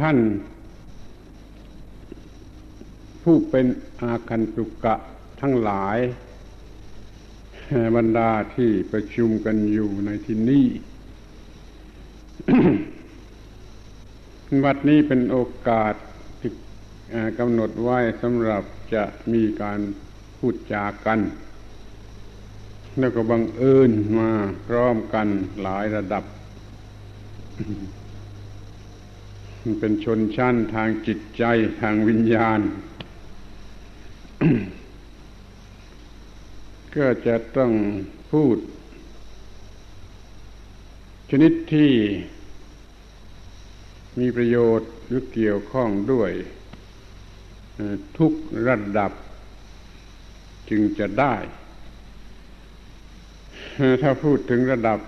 ท่านผู้เป็นอาคันตุกะทั้งหลายบรรดาที่ประชุมกันอยู่ในที่นี้วัดนี้เป็นโอกาสที่กำหนดไว้สำหรับจะมีการพูดจากัน แล้วก็บังเอิญมาพร้อมกันหลายระดับ เป็นชนชั้นทางจิตใจทางวิญญาณ ก็จะต้องพูด ชนิดที่มีประโยชน์หรือเกี่ยวข้องด้วยทุกระดับจึงจะได้ ถ้าพูดถึงระดับ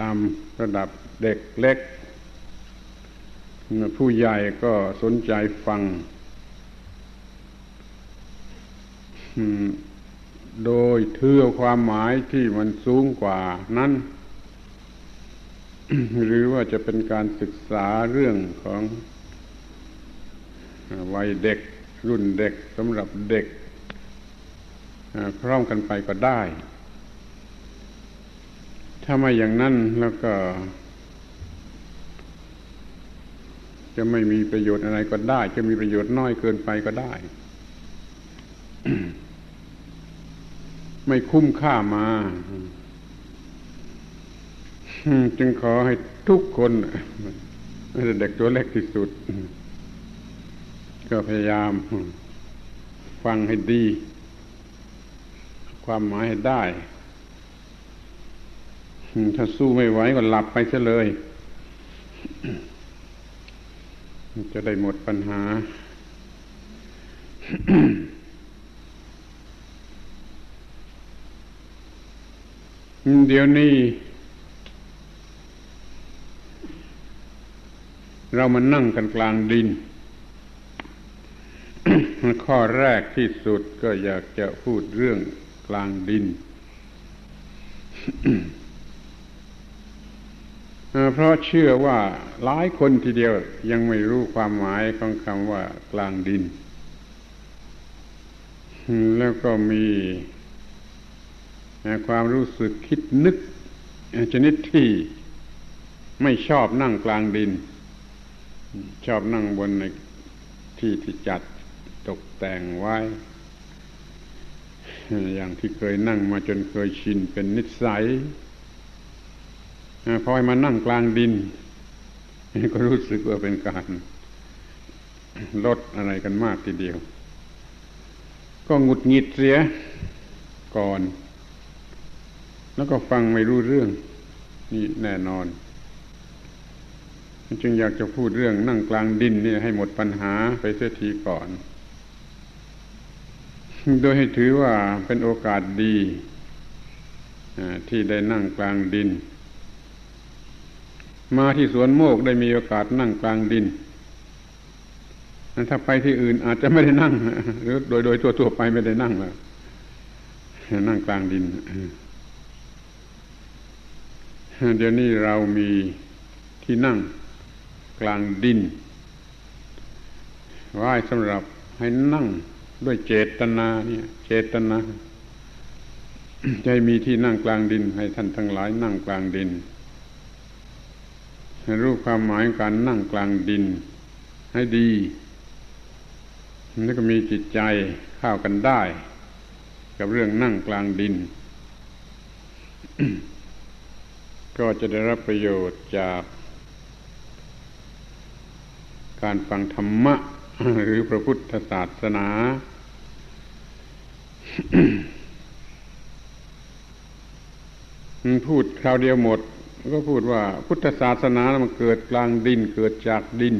ตามระดับ เด็กเล็ก ผู้ใหญ่ก็สนใจฟัง โดยเทือความหมายที่มันสูงกว่านั้น หรือว่าจะเป็นการศึกษาเรื่องของวัยเด็กรุ่นเด็กสำหรับเด็กพร้อมกันไปก็ได้ ถ้าไม่อย่างนั้นแล้วก็ จะไม่มีประโยชน์อะไรก็ได้ จะมีประโยชน์น้อยเกินไปก็ได้ ไม่คุ้มค่ามาจึงขอให้ทุกคนไม่แต่เด็กตัวเล็กที่สุด ก็พยายาม ฟังให้ดี ความหมายให้ได้ ถ้าสู้ไม่ไหวก็หลับไปซะเลย จะได้หมดปัญหา เดี๋ยวนี้ เรามานั่งกันกลางดิน ข้อแรกที่สุดก็อยากจะพูดเรื่องกลางดิน เพราะเชื่อว่าหลายคนทีเดียวยังไม่รู้ความหมายของคำว่ากลางดิน แล้วก็มีความรู้สึกคิดนึก ชนิดที่ไม่ชอบนั่งกลางดิน ชอบนั่งบนในที่ที่จัดตกแต่งไว้ อย่างที่เคยนั่งมาจนเคยชินเป็นนิสัย พอให้มานั่งกลางดิน ก็รู้สึกว่าเป็นการลดอะไรกันมากทีเดียว ก็หงุดหงิดเสียก่อน แล้วก็ฟังไม่รู้เรื่อง นี่แน่นอน จึงอยากจะพูดเรื่องนั่งกลางดินนี่ให้หมดปัญหาไปเสียทีก่อน โดยให้ถือว่าเป็นโอกาสดีที่ได้นั่งกลางดิน มาที่สวนโมกได้มีโอกาสนั่งกลางดินถ้าไปที่อื่นอาจจะไม่ได้นั่งหรือโดยโดยทั่วๆไปไม่ได้นั่งแล้วนั่งกลางดินเดี๋ยวนี้เรามีที่นั่งกลางดินไหว้สำหรับให้นั่งด้วยเจตนาเนี่ย เจตนาใจมีที่นั่งกลางดิน ให้ท่านทั้งหลายนั่งกลางดิน ให้รู้ความหมายการนั่งกลางดินให้ดีแล้วก็มีจิตใจเข้ากันได้ กับเรื่องนั่งกลางดิน ก็จะได้รับประโยชน์จาก การฟังธรรมะ หรือพระพุทธศาสนา พูดคราวเดียวหมด ก็พูดว่าพุทธศาสนามันเกิดกลางดินเกิดจากดิน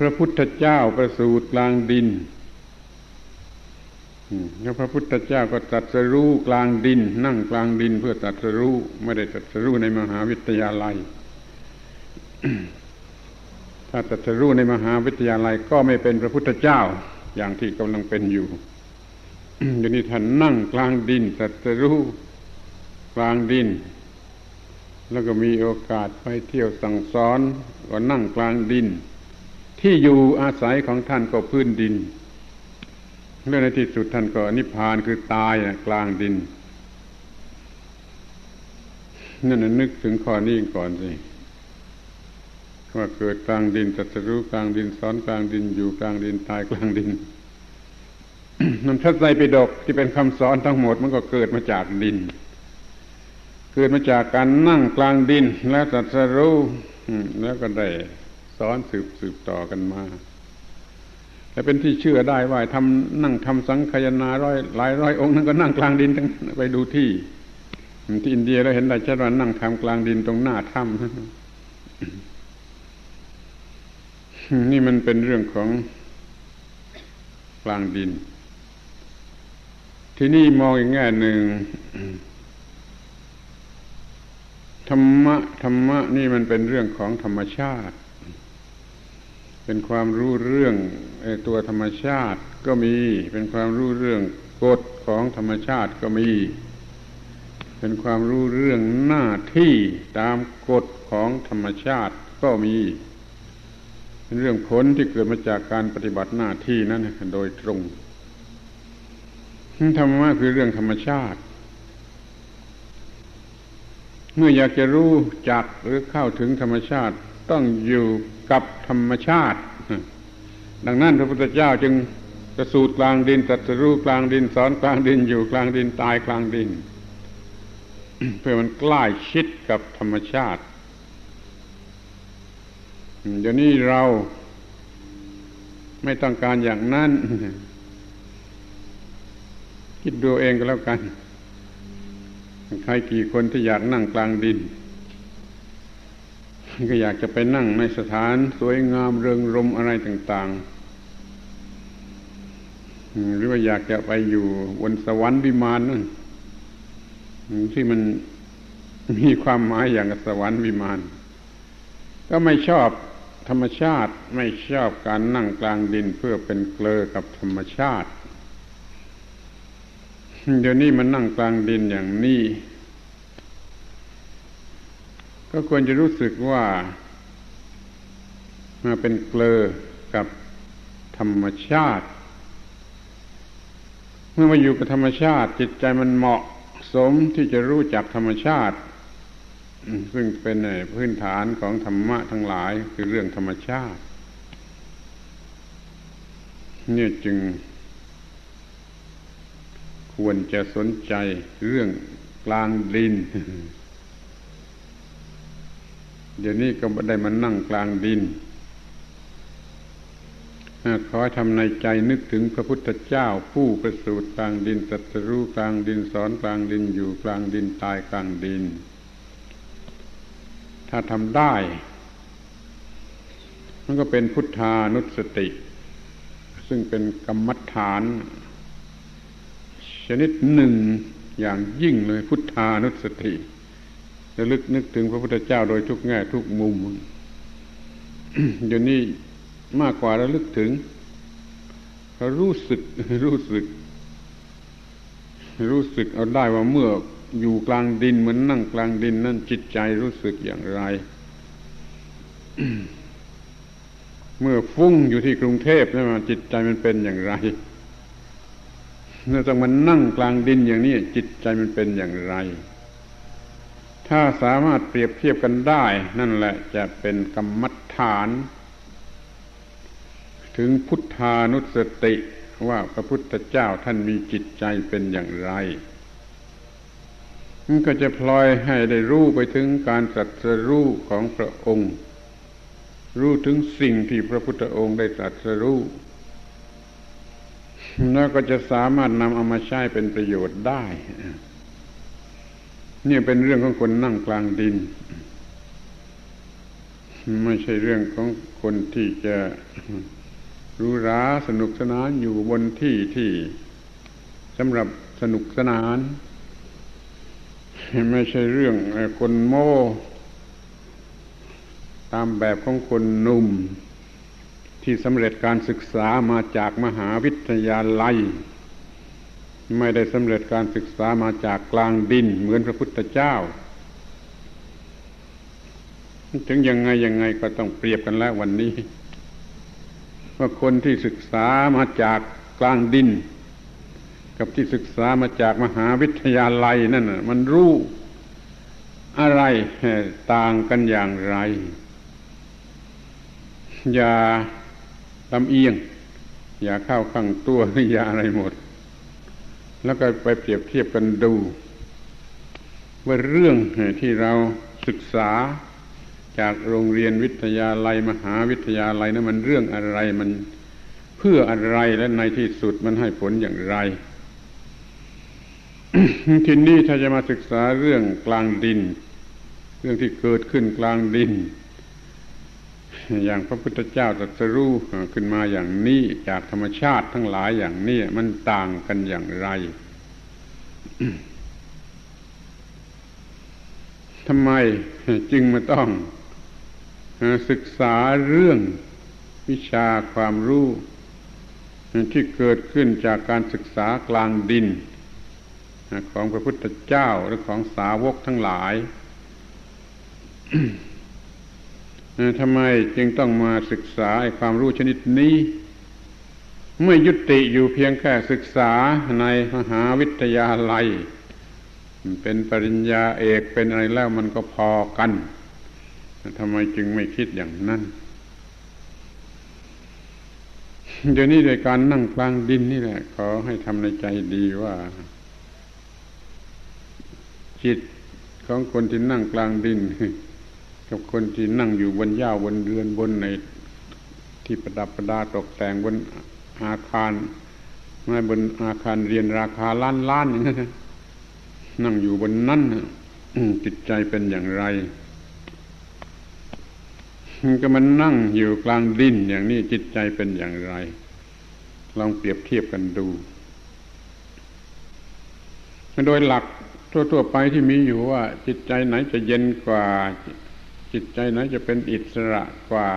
พระพุทธเจ้าประสูติกลางดินแล้วพระพุทธเจ้าก็ตรัสรู้กลางดิน นั่งกลางดินเพื่อตรัสรู้ไม่ได้ตรัสรู้ในมหาวิทยาลัย ถ้าตรัสรู้ในมหาวิทยาลัยก็ไม่เป็นพระพุทธเจ้าอย่างที่กำลังเป็นอยู่อยู่นี้ท่านนั่งกลางดินตรัสรู้ กลางดิน แล้วก็มีโอกาสไปเที่ยวสั่งสอนก็นั่งกลางดิน ที่อยู่อาศัยของท่านก็พื้นดินเรื่องในที่สุดท่านก็นิพพานคือตายกลางดินนั่นนึกถึงข้อนี้ก่อนสิว่าเกิดกลางดินตัสรู้กลางดินสอนกลางดินอยู่กลางดินตายกลางดินนั่นพระไตรปิฎกที่เป็นคำสอนทั้งหมดมันก็เกิดมาจากดิน เกิดมาจากการนั่งกลางดิน แล้วตัสรู้แล้วก็ได้สอนสืบสืบต่อกันมาแต่เป็นที่เชื่อได้ว่าทำนั่งทำสังขยนาร้อยหลายร้อยองค์นั้นก็นั่งกลางดินทั้งไปดูที่ที่อินเดียเราเห็นได้ชัดว่านั่งทำกลางดินตรงหน้าถ้ำนี่มันเป็นเรื่องของกลางดิน ที่นี่มองอีกแง่หนึ่ง ธรรมะธรรมะนี่มันเป็นเรื่องของธรรมชาติ เป็นความรู้เรื่องตัวธรรมชาติก็มี เป็นความรู้เรื่องกฎของธรรมชาติก็มี เป็นความรู้เรื่องหน้าที่ตามกฎของธรรมชาติก็มีเป็นเรื่องผลที่เกิดมาจากการปฏิบัติหน้าที่นั้นโดยตรงธรรมะคือเรื่องธรรมชาติ เมื่ออยากจะรู้จักหรือเข้าถึงธรรมชาติต้องอยู่กับธรรมชาติ ดังนั้นพระพุทธเจ้าจึงกระสูตรกลางดินตรัสรู้กลางดินสอนกลางดินอยู่กลางดินตายกลางดิน เพื่อมันใกล้ชิดกับธรรมชาติเดี๋ยวนี้เราไม่ต้องการอย่างนั้น คิดดูเองก็แล้วกัน ใครกี่คนที่อยากนั่งกลางดิน ก็อยากจะไปนั่งในสถานสวยงามเริงรมอะไรต่าง ๆ หรือว่าอยากจะไปอยู่บนสวรรค์วิมานนั่นที่มันมีความหมายอย่างสวรรค์วิมาน ก็ไม่ชอบธรรมชาติไม่ชอบการนั่งกลางดินเพื่อเป็นเกลอกับธรรมชาติ เดี๋ยวนี้มันนั่งกลางดินอย่างนี้ ก็ควรจะรู้สึกว่ามาเป็นเกลอกับธรรมชาติ เมื่อมาอยู่กับธรรมชาติ จิตใจมันเหมาะสมที่จะรู้จักธรรมชาติ ซึ่งเป็นพื้นฐานของธรรมะทั้งหลายคือเรื่องธรรมชาติ เนี่ยจึง ควรจะสนใจเรื่องกลางดิน เดี๋ยวนี้ก็ได้มานั่งกลางดินขอทำในใจนึกถึงพระพุทธเจ้า ผู้ประสูติกลางดินตรัสรู้กลางดินสอนกลางดินอยู่กลางดินตายกลางดิน ถ้าทำได้ มันก็เป็นพุทธานุสติ ซึ่งเป็นกรรมฐาน ชนิดหนึ่งอย่างยิ่งเลยพุทธานุสติจะลึกนึกถึงพระพุทธเจ้าโดยทุกแง่ทุกมุมเดี๋ยวนี้มากกว่าระลึกถึงเขารู้สึกรู้สึก รู้สึกเอาได้ว่าเมื่ออยู่กลางดินเหมือนนั่งกลางดิน นั่นจิตใจรู้สึกอย่างไร เมื่อฟุ้งอยู่ที่กรุงเทพนี่มันจิตใจมันเป็นอย่างไร เมื่อต้องมันนั่งกลางดินอย่างนี้จิตใจมันเป็นอย่างไร ถ้าสามารถเปรียบเทียบกันได้ นั่นแหละจะเป็นกรรมฐาน ถึงพุทธานุสติว่าพระพุทธเจ้าท่านมีจิตใจเป็นอย่างไรมันก็จะพลอยให้ได้รู้ไปถึงการตรัสรู้ของพระองค์ รู้ถึงสิ่งที่พระพุทธองค์ได้ตรัสรู้ แล้วก็จะสามารถนำเอามาใช้เป็นประโยชน์ได้นี่เป็นเรื่องของคนนั่งกลางดิน ไม่ใช่เรื่องของคนที่จะรู้ราสนุกสนานอยู่บนที่ที่สำหรับสนุกสนาน ไม่ใช่เรื่องคนโม่ ตามแบบของคนหนุ่ม ที่สำเร็จการศึกษามาจากมหาวิทยาลัย ไม่ได้สำเร็จการศึกษามาจากกลางดินเหมือนพระพุทธเจ้า ถึงยังไงยังไงก็ต้องเปรียบกันแล้ววันนี้ ว่าคนที่ศึกษามาจากกลางดิน กับที่ศึกษามาจากมหาวิทยาลัยนั่นมันรู้อะไรต่างกันอย่างไรอย่า ลำเอียง อย่าเข้าข้างตัวอย่าอะไรหมด แล้วก็ไปเปรียบเทียบกันดู ว่าเรื่องที่เราศึกษาจากโรงเรียนวิทยาลัยมหาวิทยาลัยนะั้นมันเรื่องอะไรมันเพื่ออะไรและในที่สุดมันให้ผลอย่างไรทีนี้ถ้าจะมาศึกษาเรื่องกลางดิน เรื่องที่เกิดขึ้นกลางดิน อย่างพระพุทธเจ้าตรัสรู้ขึ้นมาอย่างนี้จากธรรมชาติทั้งหลายอย่างนี้มันต่างกันอย่างไรทำไมจึงมาต้องศึกษาเรื่องวิชาความรู้ที่เกิดขึ้นจากการศึกษากลางดิน ของพระพุทธเจ้าหรือของสาวกทั้งหลาย ทำไมจึงต้องมาศึกษาความรู้ชนิดนี้ ไม่ยุติอยู่เพียงแค่ศึกษาในมหาวิทยาลัย เป็นปริญญาเอกเป็นอะไรแล้วมันก็พอกันทำไมจึงไม่คิดอย่างนั้นเดี๋ยวนี้โดยการนั่งกลางดินนี่แหละ ขอให้ทำในใจดีว่า จิตของคนที่นั่งกลางดิน กับคนที่นั่งอยู่บนหญ้าบนเรือนบนในที่ประดับประดาตกแต่งบนอาคารไม่บนอาคารเรียนราคาล้านล้านอย่างนั้นนั่งอยู่บนนั้นจิตใจเป็นอย่างไรก็มันนั่งอยู่กลางดินอย่างนี้จิตใจเป็นอย่างไร ลองเปรียบเทียบกันดูโดยหลักทั่วๆไปที่มีอยู่ว่า จิตใจไหนจะเย็นกว่า จิตใจไหนจะเป็นอิสระกว่า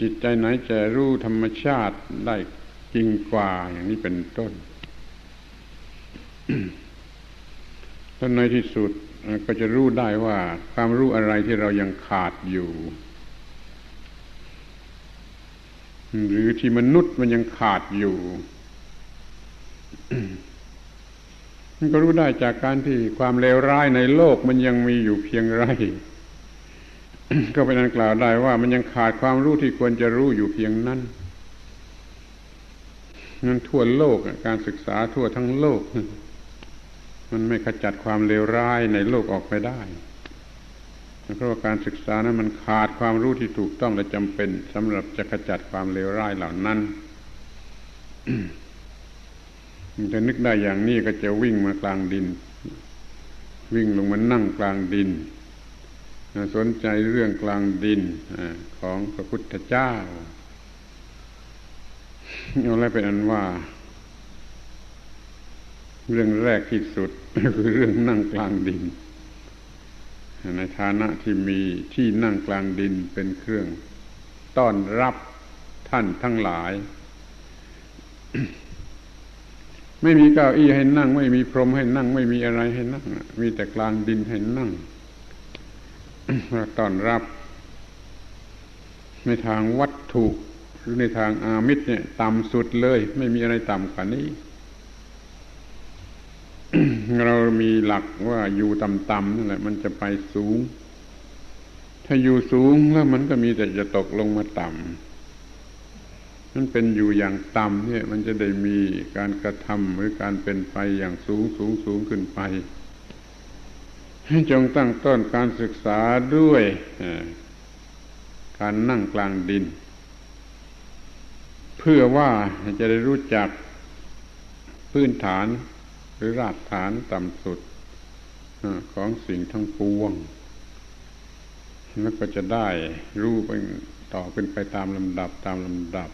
จิตใจไหนจะรู้ธรรมชาติได้จริงกว่าอย่างนี้เป็นต้นแล้วในที่สุดก็จะรู้ได้ว่าความรู้อะไรที่เรายังขาดอยู่ หรือที่มนุษย์มันยังขาดอยู่มันก็รู้ได้จากการที่ความเลวร้ายในโลกมันยังมีอยู่เพียงไร ก็เป็นอันกล่าวได้ว่ามันยังขาดความรู้ที่ควรจะรู้อยู่เพียงนั้นนั้นทั่วโลกการศึกษาทั่วทั้งโลก มันไม่ขจัดความเลวร้ายในโลกออกไปได้เพราะว่าการศึกษานั้นมันขาดความรู้ที่ถูกต้องและจำเป็นสำหรับจะขจัดความเลวร้ายเหล่านั้นมันจะนึกได้อย่างนี้ก็จะวิ่งมากลางดิน วิ่งลงมานั่งกลางดิน สนใจเรื่องกลางดินของพระพุทธเจ้าเอาอะไรเป็นอันว่า เรื่องแรกที่สุดคือเรื่องนั่งกลางดิน ในฐานะที่มีที่นั่งกลางดินเป็นเครื่องต้อนรับท่านทั้งหลาย ไม่มีเก้าอี้ให้นั่ง ไม่มีพรมให้นั่ง ไม่มีอะไรให้นั่ง มีแต่กลางดินให้นั่ง ต้อนรับ ในทางวัตถุหรือในทางอามิตรเนี่ย ต่ำสุดเลย ไม่มีอะไรต่ำกว่านี้ เรามีหลักว่าอยู่ต่ำๆนั่นแหละ มันจะไปสูง ถ้าอยู่สูงแล้วมันก็มีแต่จะตกลงมาต่ำนั่นเป็นอยู่อย่างต่ำเนี่ย มันจะได้มีการกระทำหรือการเป็นไปอย่างสูงสูงสูงขึ้นไป จงตั้งต้นการศึกษาด้วยการนั่งกลางดิน เพื่อว่าจะได้รู้จักพื้นฐานหรือรากฐานต่ำสุดของสิ่งทั้งปวง แล้วก็จะได้รู้ไปต่อขึ้นไปตามลำดับตามลำดับ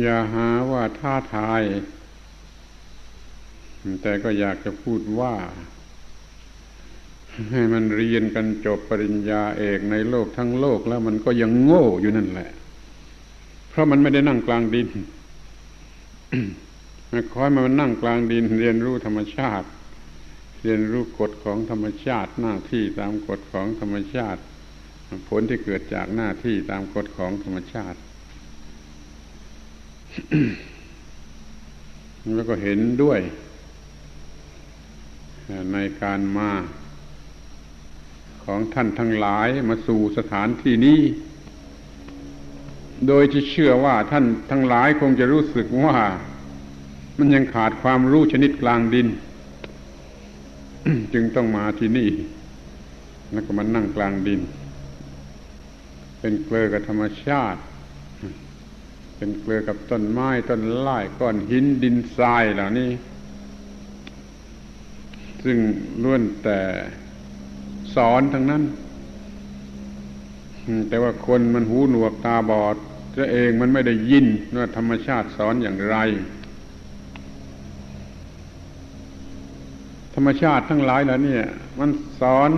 อย่าหาว่าท้าทาย แต่ก็อยากจะพูดว่า ให้มันเรียนกันจบปริญญาเอกในโลกทั้งโลกแล้วมันก็ยังโง่อยู่นั่นแหละ เพราะมันไม่ได้นั่งกลางดินคอยมานั่งกลางดิน เรียนรู้ธรรมชาติ เรียนรู้กฎของธรรมชาติ หน้าที่ตามกฎของธรรมชาติ ผลที่เกิดจากหน้าที่ตามกฎของธรรมชาติแล้วก็เห็นด้วย ในการมาของท่านทั้งหลายมาสู่สถานที่นี้ โดยที่เชื่อว่าท่านทั้งหลายคงจะรู้สึกว่ามันยังขาดความรู้ชนิดกลางดิน จึงต้องมาที่นี่ แล้วก็มานั่งกลางดิน เป็นเกลือกับธรรมชาติ เป็นเกลือกับต้นไม้ต้นไม้ก้อนหินดินทรายเหล่านี้ ซึ่งล้วนแต่สอนทั้งนั้น แต่ว่าคนมันหูหนวกตาบอดจะเองมันไม่ได้ยินว่าธรรมชาติสอนอย่างไร ธรรมชาติทั้งหลายแล้วเนี่ย มันสอน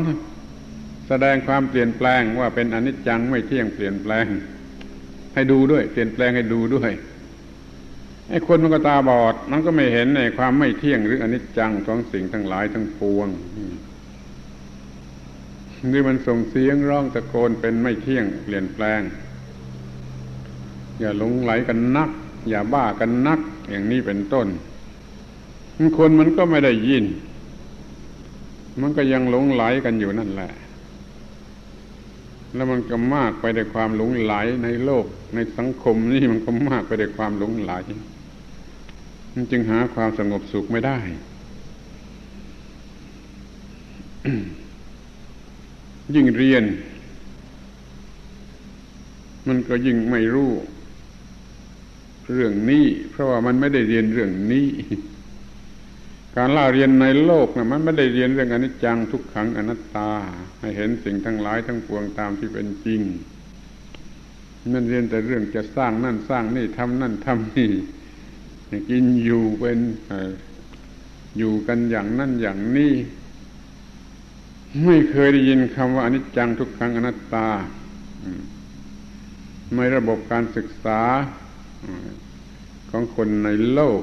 แสดงความเปลี่ยนแปลงว่าเป็นอนิจจังไม่เที่ยงเปลี่ยนแปลง ให้ดูด้วย เปลี่ยนแปลงให้ดูด้วย ไอ้คนมันก็ตาบอด มันก็ไม่เห็นในความไม่เที่ยงหรืออนิจจังของสิ่งทั้งหลายทั้งปวงนี่มันส่งเสียงร้องตะโกนเป็นไม่เที่ยงเปลี่ยนแปลง อย่าหลงไหลกันนัก อย่าบ้ากันนัก อย่างนี้เป็นต้น คนมันก็ไม่ได้ยิน มันก็ยังหลงไหลกันอยู่นั่นแหละ แล้วมันก็มากไปด้วยความหลงไหลในโลก ในสังคมนี่มันก็มากไปด้วยความหลงไหล มันจึงหาความสงบสุขไม่ได้ยิ่งเรียน มันก็ยิ่งไม่รู้ เรื่องนี้ เพราะว่ามันไม่ได้เรียนเรื่องนี้ การล่าเรียนในโลกนะมันไม่ได้เรียนเรื่องอนิจจังทุกขังอนัตตา ให้เห็นสิ่งทั้งหลายทั้งปวงตามที่เป็นจริง มันเรียนแต่เรื่องจะสร้างนั่นสร้างนี่ทำนั่นทำนี่ กินอยู่เป็นอยู่กันอย่างนั่นอย่างนี้ ไม่เคยได้ยินคำว่าอนิจจังทุกขังอนัตตาไม่ระบบการศึกษาของคนในโลก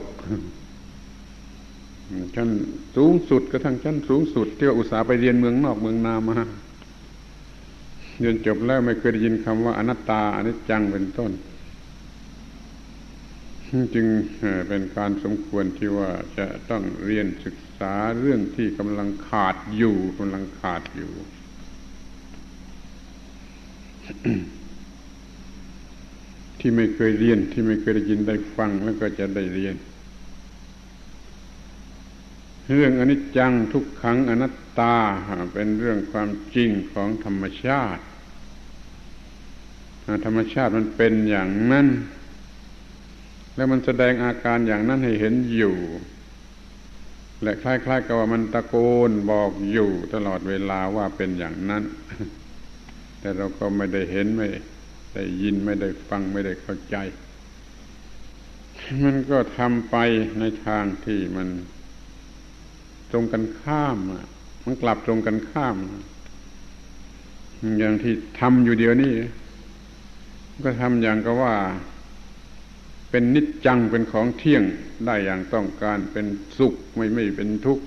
ชั้นสูงสุดกระทั่งชั้นสูงสุด ที่ว่าอุตสาห์ไปเรียนเมืองนอกเมืองนามาเรียนจบแล้วไม่เคยได้ยินคำว่าอนัตตาอนิจจังเป็นต้น จึงเป็นการสมควรที่ว่าจะต้องเรียนศึกษาเรื่องที่กำลังขาดอยู่กำลังขาดอยู่ ที่ไม่เคยเรียนที่ไม่เคยได้ยินได้ฟังแล้วก็จะได้เรียน เรื่องอนิจจังทุกขังอนัตตาเป็นเรื่องความจริงของธรรมชาติ ธรรมชาติมันเป็นอย่างนั้น แล้วมันแสดงอาการอย่างนั้นให้เห็นอยู่ และคล้ายๆกับว่ามันตะโกนบอกอยู่ตลอดเวลาว่าเป็นอย่างนั้น แต่เราก็ไม่ได้เห็นไม่ได้ยินไม่ได้ฟังไม่ได้เข้าใจ มันก็ทำไปในทางที่มันตรงกันข้ามมันกลับตรงกันข้าม อย่างที่ทำอยู่เดียวนี้ก็ทำอย่างก็ว่า เป็นนิจจังเป็นของเที่ยงได้อย่างต้องการเป็นสุขไม่ไม่เป็นทุกข์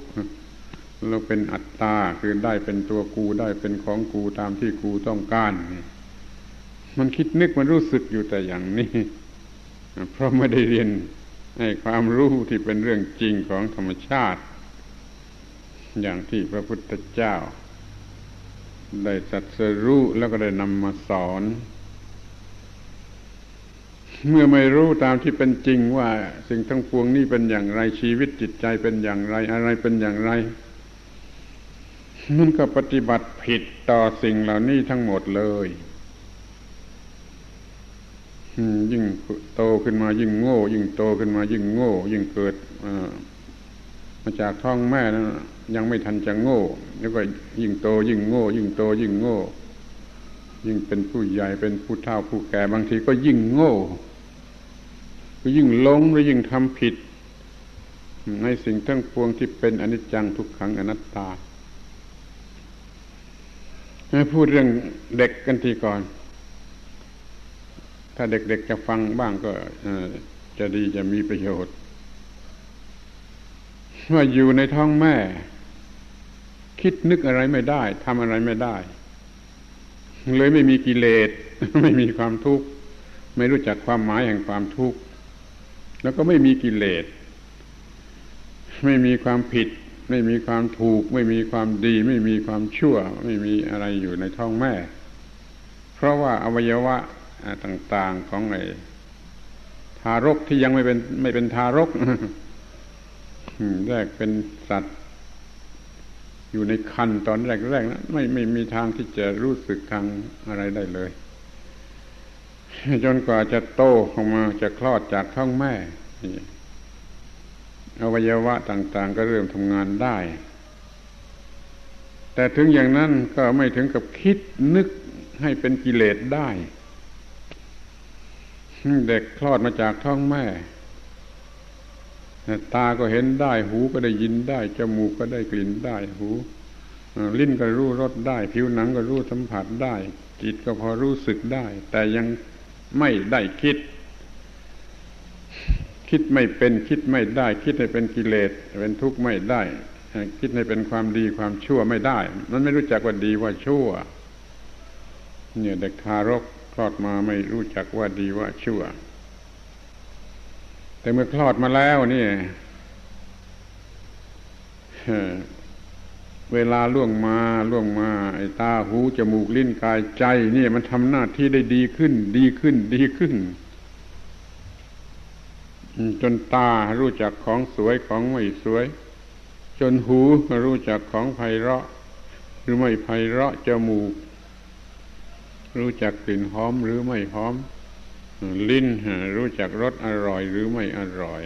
เราเป็นอัตตาคือได้เป็นตัวกูได้เป็นของกูตามที่กูต้องการมันคิดนึกมันรู้สึกอยู่แต่อย่างนี้ เพราะไม่ได้เรียนให้ความรู้ที่เป็นเรื่องจริงของธรรมชาติ อย่างที่พระพุทธเจ้า ได้สัตสรู้แล้วก็ได้นำมาสอน เมื่อไม่รู้ตามที่เป็นจริงว่า สิ่งทั้งปวงนี้เป็นอย่างไรชีวิตจิตใจเป็นอย่างไรอะไรเป็นอย่างไรมันก็ปฏิบัติผิดต่อสิ่งเหล่านี้ทั้งหมดเลยยิ่งโตขึ้นมายิ่งโง่ ยิ่งโตขึ้นมายิ่งโง่ ยิ่งเกิดมาจากท้องแม่นะยังไม่ทันจะโง่ แล้วก็ยิ่งโตยิ่งโง่ ยิ่งโตยิ่งโง่ ยิ่งเป็นผู้ใหญ่เป็นผู้เฒ่าผู้แก่บางทีก็ยิ่งโง่ ก็ยิ่งหลงและยิ่งทำผิด ในสิ่งทั้งปวงที่เป็นอนิจจังทุกขังอนัตตาให้พูดเรื่องเด็กกันทีก่อน ถ้าเด็กๆจะฟังบ้างก็จะดีจะมีประโยชน์ ว่าอยู่ในท้องแม่ คิดนึกอะไรไม่ได้ทำอะไรไม่ได้ เลยไม่มีกิเลส ไม่มีความทุกข์ ไม่รู้จักความหมายแห่งความทุกข์ แล้วก็ไม่มีกิเลส ไม่มีความผิด ไม่มีความถูก ไม่มีความดี ไม่มีความชั่ว ไม่มีอะไรอยู่ในท้องแม่ เพราะว่าอวัยวะต่าง ๆของไอ้ทารกที่ยังไม่เป็นไม่เป็นทารกแรกเป็นสัตว์ อยู่ในคันตอนแรกๆนะไม่ไม่มีทางที่จะรู้สึกทางอะไรได้เลย จนกว่าจะโตออกมาจะคลอดจากท้องแม่อวัยวะต่าง ๆ ก็เริ่มทำงานได้ แต่ถึงอย่างนั้นก็ไม่ถึงกับคิดนึกให้เป็นกิเลสได้ เด็กคลอดมาจากท้องแม่ ตาก็เห็นได้ หูก็ได้ยินได้ จมูกก็ได้กลิ่นได้ หูลิ้นก็รู้รสได้ ผิวหนังก็รู้สัมผัสได้ จิตก็พอรู้สึกได้ แต่ยัง ไม่ได้คิด คิดไม่เป็นคิดไม่ได้ คิดให้เป็นกิเลสเป็นทุกข์ไม่ได้ คิดให้เป็นความดีความชั่วไม่ได้ มันไม่รู้จักว่าดีว่าชั่ว เนี่ยเด็กทารกคลอดมาไม่รู้จักว่าดีว่าชั่ว แต่เมื่อคลอดมาแล้วนี่ เวลาล่วงมาล่วงมาไอ้ตาหูจมูกลิ้นกายใจนี่มันทำหน้าที่ได้ดีขึ้น ดีขึ้น ดีขึ้น จนตารู้จักของสวยของไม่สวย จนหูรู้จักของไพเราะ หรือไม่ไพเราะจมูก รู้จักกลิ่นหอมหรือไม่หอม ลิ้นรู้จักรสอร่อยหรือไม่อร่อย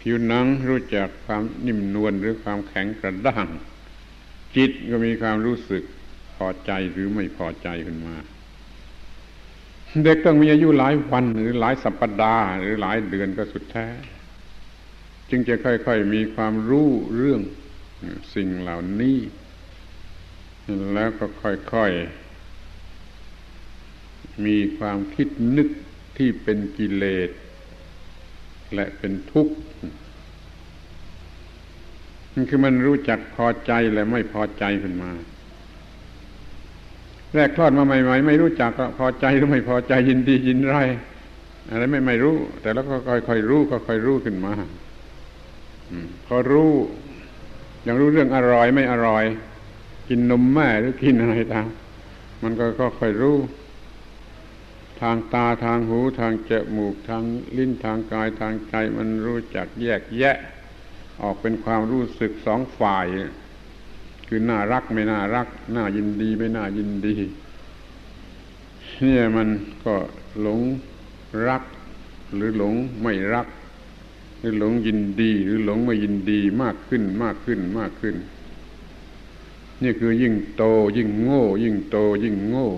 ผิวหนังรู้จักความนิ่มนวลหรือความแข็งกระด้าง จิตก็มีความรู้สึกพอใจหรือไม่พอใจขึ้นมา เด็กต้องมีอายุหลายวันหรือหลายสัปปดาห์หรือหลายเดือนก็สุดแท้ จึงจะค่อยๆมีความรู้เรื่องสิ่งเหล่านี้ แล้วก็ค่อยๆ มีความคิดนึกที่เป็นกิเลสและเป็นทุกข์ มันคือมันรู้จักพอใจและไม่พอใจขึ้นมา แรกคลอดมาใหม่ๆไม่รู้จักพอใจหรือไม่พอใจยินดียินร้ายอะไรไม่ไม่รู้ แต่แล้วก็ค่อยๆรู้ก็ค่อยรู้ขึ้นมาพอรู้ยังรู้เรื่องอร่อยไม่อร่อย กินนมแม่หรือกินอะไรตามมันก็ค่อยรู้ ทางตาทางหูทางจมูกทางลิ้นทางกายทางใจมันรู้จักแยกแยะ ออกเป็นความรู้สึกสองฝ่าย คือน่ารักไม่น่ารัก น่ายินดีไม่น่ายินดีเนี่ยมันก็หลงรัก หรือหลงไม่รัก หรือหลงยินดี หรือหลงไม่ยินดีมากขึ้นมากขึ้นมากขึ้น นี่คือยิ่งโตยิ่งโง่ ยิ่งโตยิ่งโง่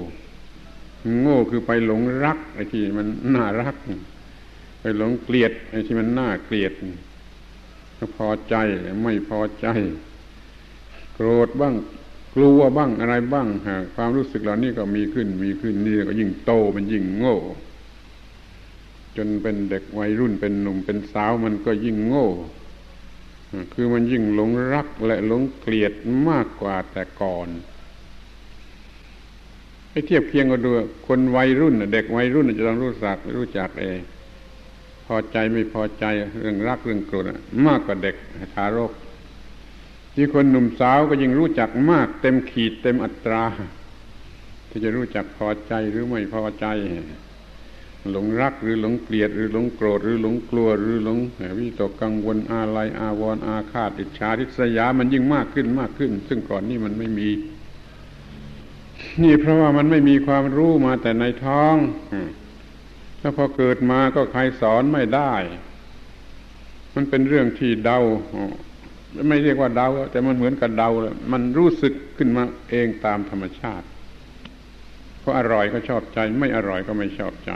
โง่คือไปหลงรักไอ้ที่มันน่ารัก ไปหลงเกลียดไอ้ที่มันน่าเกลียด พอใจไม่พอใจ โกรธบ้างกลัวบ้างอะไรบ้างความรู้สึกเหล่านี้ก็มีขึ้นมีขึ้นนี่ก็ยิ่งโตมันยิ่งโง่ จนเป็นเด็กวัยรุ่นเป็นหนุ่มเป็นสาวมันก็ยิ่งโง่ คือมันยิ่งหลงรักและหลงเกลียดมากกว่าแต่ก่อนให้เทียบเคียงกันดูคนวัยรุ่นเด็กวัยรุ่นจะต้องรู้จักรู้จักเอง พอใจไม่พอใจเรื่องรักเรื่องโกรธมากกว่าเด็กทารกที่คนหนุ่มสาวก็ยิ่งรู้จักมาก เต็มขีดเต็มอัตรา ที่จะรู้จักพอใจหรือไม่พอใจ หลงรักหรือหลงเกลียดหรือหลงโกรธหรือหลงกลัว หรือหลงวิตกกังวลอาลัยอาวรณ์อาฆาตอิจฉาทิษยามันยิ่งมากขึ้นมากขึ้น ซึ่งก่อนนี้มันไม่มี นี่เพราะว่ามันไม่มีความรู้มาแต่ในท้อง แล้วพอเกิดมาก็ใครสอนไม่ได้ มันเป็นเรื่องที่เดา ไม่เรียกว่าเดา แต่มันเหมือนกับเดาเลยมันรู้สึกขึ้นมาเองตามธรรมชาติเพราะอร่อยก็ชอบใจ ไม่อร่อยก็ไม่ชอบใจ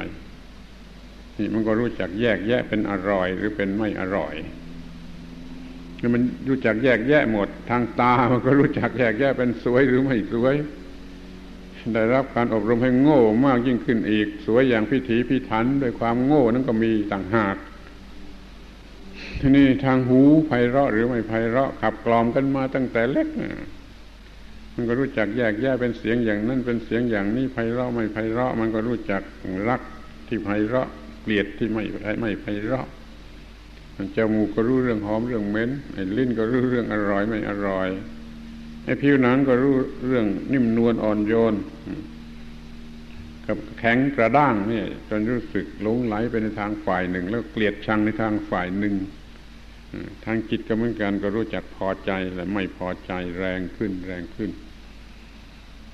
นี่มันก็รู้จักแยกแยะเป็นอร่อยหรือเป็นไม่อร่อยมันรู้จักแยกแยะหมด ทางตามันก็รู้จักแยกแยะเป็นสวยหรือไม่สวย ได้รับการอบรมให้โง่มากยิ่งขึ้นอีก สวยอย่างพิถีพิถันด้วยความโง่นั้นก็มีต่างหากนี่ทางหูไพเราะหรือไม่ไพเราะขับกล่อมกันมาตั้งแต่เล็กมันก็รู้จักแยกแยะเป็นเสียงอย่างนั้นเป็นเสียงอย่างนี้ไพเราะไม่ไพเราะ มันก็รู้จักรักที่ไพเราะเกลียดที่ไม่ไม่ไพเราะจมูกก็รู้เรื่องหอมเรื่องเหม็นไอ้ลิ้นก็รู้เรื่องอร่อยไม่อร่อย ผิวหนังก็รู้เรื่องนิ่มนวลอ่อนโยน กับแข็งกระด้างนี่จนรู้สึกหลงไหลไปในทางฝ่ายหนึ่ง แล้วเกลียดชังในทางฝ่ายหนึ่งทางจิตก็เหมือนกันก็รู้จักพอใจและไม่พอใจแรงขึ้นแรงขึ้น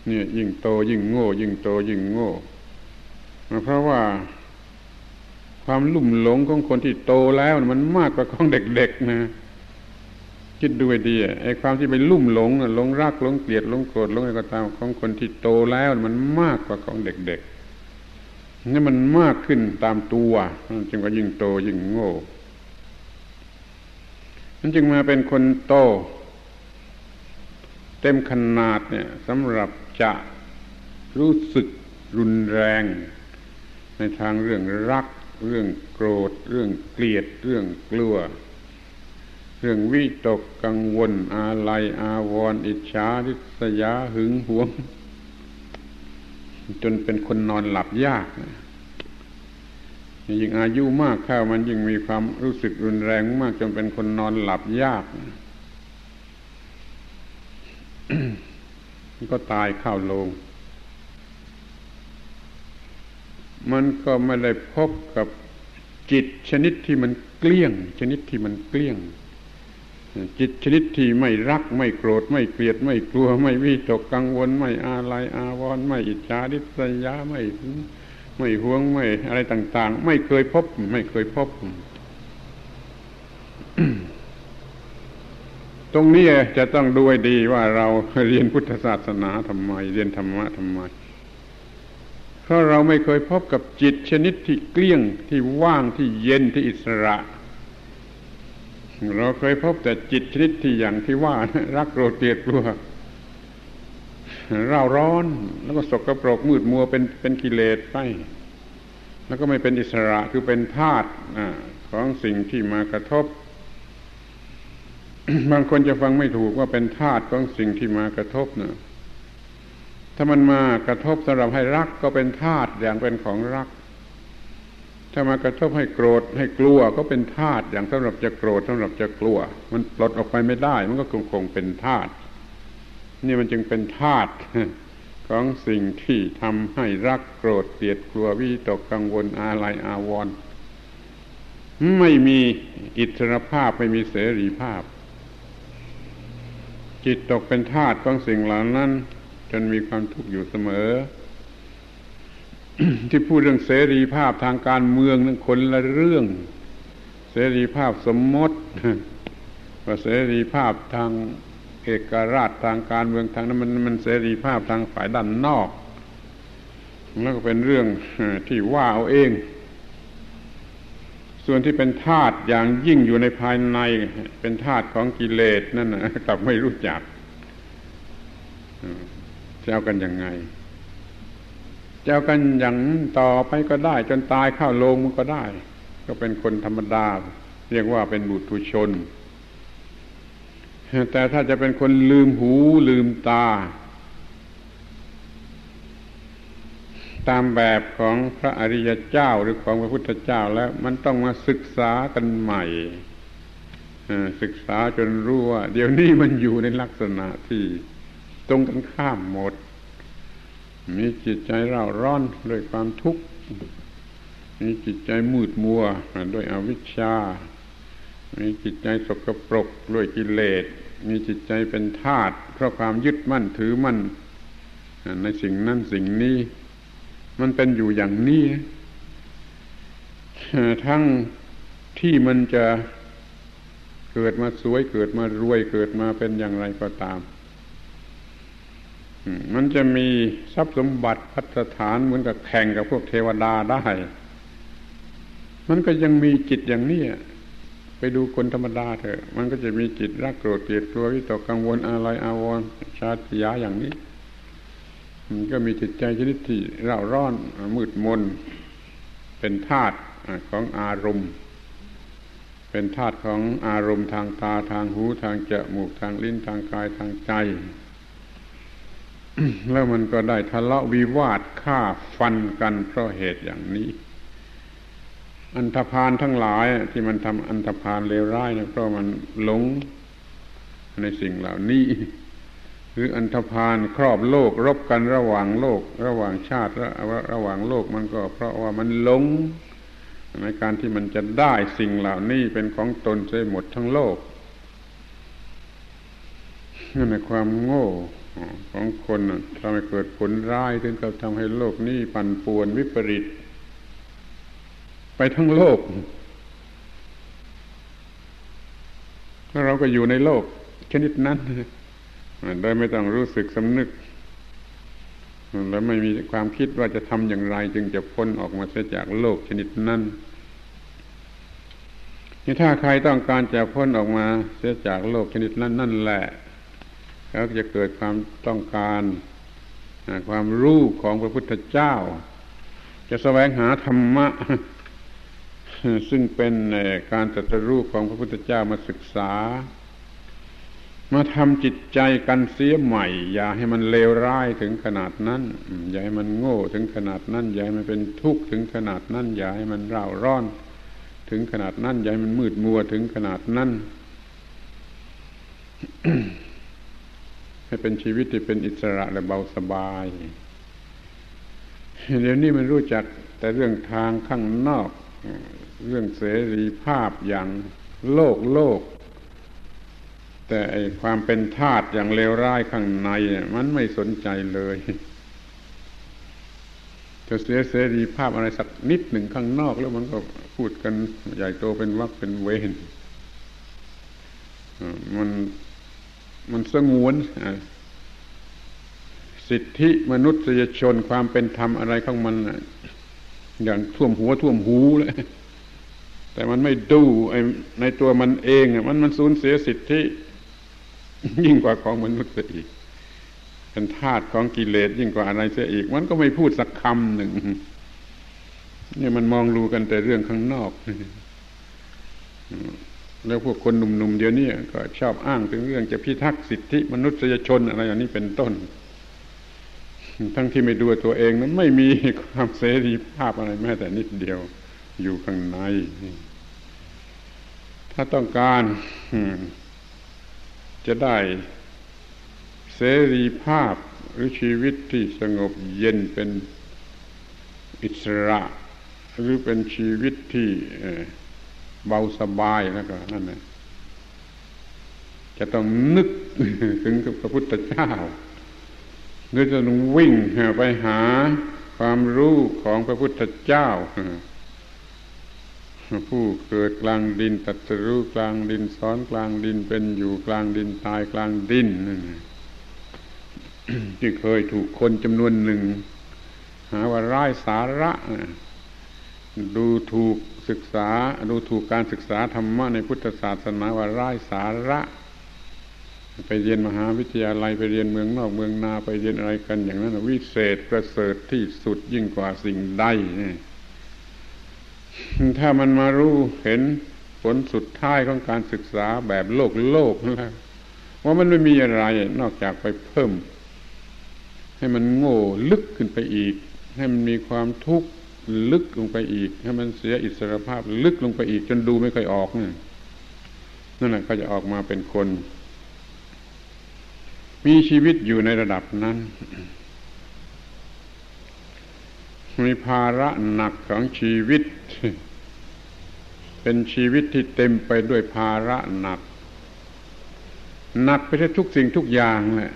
เนี่ยยิ่งโตยิ่งโง่ ยิ่งโตยิ่งโง่เพราะว่าความลุ่มหลงของคนที่โตแล้วมันมากกว่าของเด็กๆนะ คิดดูดีไอ้ความที่ไปลุ่มหลงหลงรักหลงเกลียดหลงโกรธหลงอะไรก็ตามของคนที่โตแล้วมันมากกว่าของเด็กๆนี่มันมากขึ้นตามตัวจึงว่ายิ่งโตยิ่งโง่มันจึงมาเป็นคนโต เต็มขนาดเนี่ยสำหรับจะรู้สึกรุนแรง ในทางเรื่องรัก เรื่องโกรธ เรื่องเกลียด เรื่องกลัว รื่องวิตกกังวล อาลัยอาวรณ์อิจฉาริษยาหึงหวง จนเป็นคนนอนหลับยากยิ่งอายุมากเข้ามันยิ่งมีความรู้สึกรุนแรงมากจนเป็นคนนอนหลับยากก็ตายเข้าลง มันก็ไม่ได้พบกับจิตชนิดที่มันเกลี้ยง ชนิดที่มันเกลี้ยง จิตชนิดที่ไม่รักไม่โกรธไม่เกลียดไม่กลัว ไม่วิตกกังวล ไม่อาลัยอาวรณ์ไม่อิจฉาดิษยาไม่ไม่ห่วงไม่อะไรต่าง ๆ ไม่เคยพบ ไม่เคยพบ ตรงนี้จะต้องดูดีว่าเราเรียนพุทธศาสนาทำไม เรียนธรรมะทำไมเพราะเราไม่เคยพบกับจิตชนิดที่เกลี้ยงที่ว่างที่เย็นที่อิสระ เราเคยพบแต่จิตชนิดที่อย่างที่ว่ารักโกรธเกลียดกลัวเร่าร้อน แล้วก็สกรปรกมืดมัวเป็นเป็นกิเลสไป แล้วก็ไม่เป็นอิสระคือเป็นธาตุของสิ่งที่มากระทบบางคนจะฟังไม่ถูกว่าเป็นธาตุของสิ่งที่มากระทบเนะถ้ามันมากระทบสำหรับให้รักก็เป็นธาตุอย่างเป็นของรัก ถ้ามากระทบให้โกรธให้กลัวก็เป็นธาตุอย่างสำหรับจะโกรธสำหรับจะกลัว มันปลดออกไปไม่ได้ มันก็คงคงเป็นธาตุนี่มันจึงเป็นธาตุของสิ่งที่ทำให้รักโกรธเกลียดกลัววิตกกังวลอาลัยอาวรณ์ไม่มีอิสรภาพไม่มีเสรีภาพ จิตตกเป็นธาตุของสิ่งเหล่านั้น จนมีความทุกข์อยู่เสมอ ที่พูดเรื่องเสรีภาพทางการเมืองนั้นคนละเรื่อง เสรีภาพสมมติว่าเสรีภาพทางเอกราชทางการเมืองทางนั้นมันมันเสรีภาพทางฝ่ายด้านนอก แล้วก็เป็นเรื่องที่ว่าเอาเอง ส่วนที่เป็นธาตุอย่างยิ่งอยู่ในภายใน เป็นธาตุของกิเลสนั่นนะกลับไม่รู้จักจะเอากันยังไง จะเอากันอย่างต่อไปก็ได้ จนตายเข้าลงมันก็ได้ ก็เป็นคนธรรมดา เรียกว่าเป็นบุตุชน แต่ถ้าจะเป็นคนลืมหูลืมตา ตามแบบของพระอริยเจ้าหรือของพระพุทธเจ้าแล้วมันต้องมาศึกษากันใหม่ศึกษาจนรู้ว่า เดี๋ยวนี้มันอยู่ในลักษณะที่ตรงกันข้ามหมด มีจิตใจเร่าร้อนด้วยความทุกข์ มีจิตใจมืดมัวด้วยอวิชชา มีจิตใจสกปรกด้วยกิเลส มีจิตใจเป็นธาตุเพราะความยึดมั่นถือมั่นในสิ่งนั้นสิ่งนี้ มันเป็นอยู่อย่างนี้ ทั้งที่มันจะเกิดมาสวยเกิดมารวยเกิดมาเป็นอย่างไรก็ตาม มันจะมีทรัพย์สมบัติพัฒฐานเหมือนกับแข่งกับพวกเทวดาได้ มันก็ยังมีจิตอย่างนี้ไปดูคนธรรมดาเถอะ มันก็จะมีจิตรักโกรธเกลียดกลัววิตกกังวลอะไรอาวรชาติยาอย่างนี้ มันก็มีจิตใจชนิดที่เร่าร้อน มืดมน เป็นธาตุของอารมณ์ เป็นธาตุของอารมณ์ทางตาทางหูทางจมูกทางลิ้นทางกายทางใจ แล้วมันก็ได้ทะเลาะวิวาทฆ่าฟันกันเพราะเหตุอย่างนี้ อันธพาลทั้งหลายที่มันทำอันธพาลเลวร้ายนะเพราะมันหลงในสิ่งเหล่านี้หรืออันธพาลครอบโลก รบกันระหว่างโลก ระหว่างชาติระระหว่างโลกมันก็ เพราะว่ามันหลงในการที่มันจะได้สิ่งเหล่านี้เป็นของตนเสียหมดทั้งโลกนั่นในความโง่ ของคนทำให้เกิดผลร้ายถึงกับทำให้โลกนี้ปั่นป่วนวิปริต ไปทั้งโลกแล้วเราก็อยู่ในโลก ชนิดนั้นโดยไม่ต้องรู้สึกสำนึก แล้วไม่มีความคิดว่าจะทำอย่างไร จึงจะพ้นออกมาเสียจากโลกชนิดนั้นนี่ถ้าใครต้องการจะพ้นออกมาเสียจากโลกชนิดนั้นนั่นแหละ แล้วจะเกิดความต้องการความรู้ของพระพุทธเจ้า จะแสวงหาธรรมะ ซึ่งเป็นการตรัสรู้ของพระพุทธเจ้ามาศึกษา มาทำจิตใจกันเสียใหม่ อย่าให้มันเลวร้ายถึงขนาดนั้น อย่าให้มันโง่ถึงขนาดนั้น อย่าให้มันเป็นทุกข์ถึงขนาดนั้น อย่าให้มันร่าร้อน ถึงขนาดนั้น อย่าให้มันมืดมัวถึงขนาดนั้น ให้เป็นชีวิตที่เป็นอิสระและเบาสบาย เดี๋ยวนี้มันรู้จักแต่เรื่องทางข้างนอก เรื่องเสรีภาพอย่างโลกโลก แต่ไอความเป็นธาตุอย่างเลวร้ายข้างในมันไม่สนใจเลยจะเสียเสรีภาพอะไรสักนิดหนึ่งข้างนอก แล้วมันก็พูดกันใหญ่โตเป็นวักเป็นเวนมัน มันสงวนสิทธิมนุษยชนความเป็นธรรมอะไรของมันอย่างท่วมหัวท่วมหูเลยแต่มันไม่ดูในตัวมันเองมันมันสูญเสียสิทธิ ยิ่งกว่าของมนุษย์เสียอีกเป็นธาตุของกิเลสยิ่งกว่าอะไรเสียอีก มันก็ไม่พูดสักคำหนึ่งนี่มันมองดูกันแต่เรื่องข้างนอก แล้วพวกคนหนุ่มๆเดี๋ยวนี้ก็ชอบอ้างถึงเรื่องจะพิทักษ์สิทธิมนุษยชนอะไรอย่างนี้เป็นต้น ทั้งที่ไม่ดูตัวเองนั้นไม่มีความเสรีภาพอะไรแม้แต่นิดเดียวอยู่ข้างใน ถ้าต้องการจะได้เสรีภาพหรือชีวิตที่สงบเย็นเป็นอิสระ หรือเป็นชีวิตที่ เบาสบายแล้วก็นั่นแหละจะต้องนึกถึงพระพุทธเจ้าหรือจะต้องวิ่งไปหาความรู้ของพระพุทธเจ้า ผู้เกิดกลางดินตัดรู้กลางดินสอนกลางดินเป็นอยู่กลางดินตายกลางดินนั่นที่เคยถูกคนจำนวนหนึ่ง หาว่าร้ายสาระ ดูถูก ศึกษาดูถูกการศึกษาธรรมะในพุทธศาสนาว่าร้ายสาระ ไปเรียนมหาวิทยาลัยไปเรียนเมืองนอกเมืองนาไปเรียนอะไรกันอย่างนั้นวิเศษประเสริฐที่สุดยิ่งกว่าสิ่งใดถ้ามันมารู้เห็นผลสุดท้ายของการศึกษาแบบโลกโลกแล้วว่ามันไม่มีอะไรนอกจากไปเพิ่ม ให้มันโง่ลึกขึ้นไปอีก ให้มันมีความทุกข์ ลึกลงไปอีก ให้มันเสียอิสรภาพลึกลงไปอีก จนดูไม่ค่อยออกนั่นนั่นแหละก็จะออกมาเป็นคน มีชีวิตอยู่ในระดับนั้น มีภาระหนักของชีวิต เป็นชีวิตที่เต็มไปด้วยภาระหนัก หนักไปทุกสิ่งทุกอย่างแหละ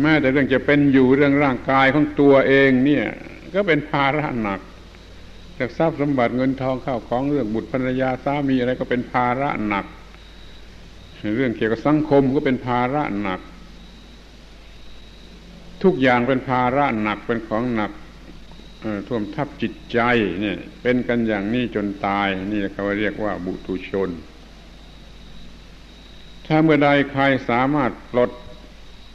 แม้แต่เรื่องจะเป็นอยู่เรื่องร่างกายของตัวเองเนี่ย ก็เป็นภาระหนัก จากทรัพย์สมบัติเงินทองข้าวของเรื่องบุตรภรรยาสามีอะไรก็เป็นภาระหนัก เรื่องเกี่ยวกับสังคมก็เป็นภาระหนัก ทุกอย่างเป็นภาระหนักเป็นของหนักท่วมทับจิตใจเนี่ย เป็นกันอย่างนี้จนตาย นี่เขาเรียกว่าบุตุชน ถ้าเมื่อใดใครสามารถลด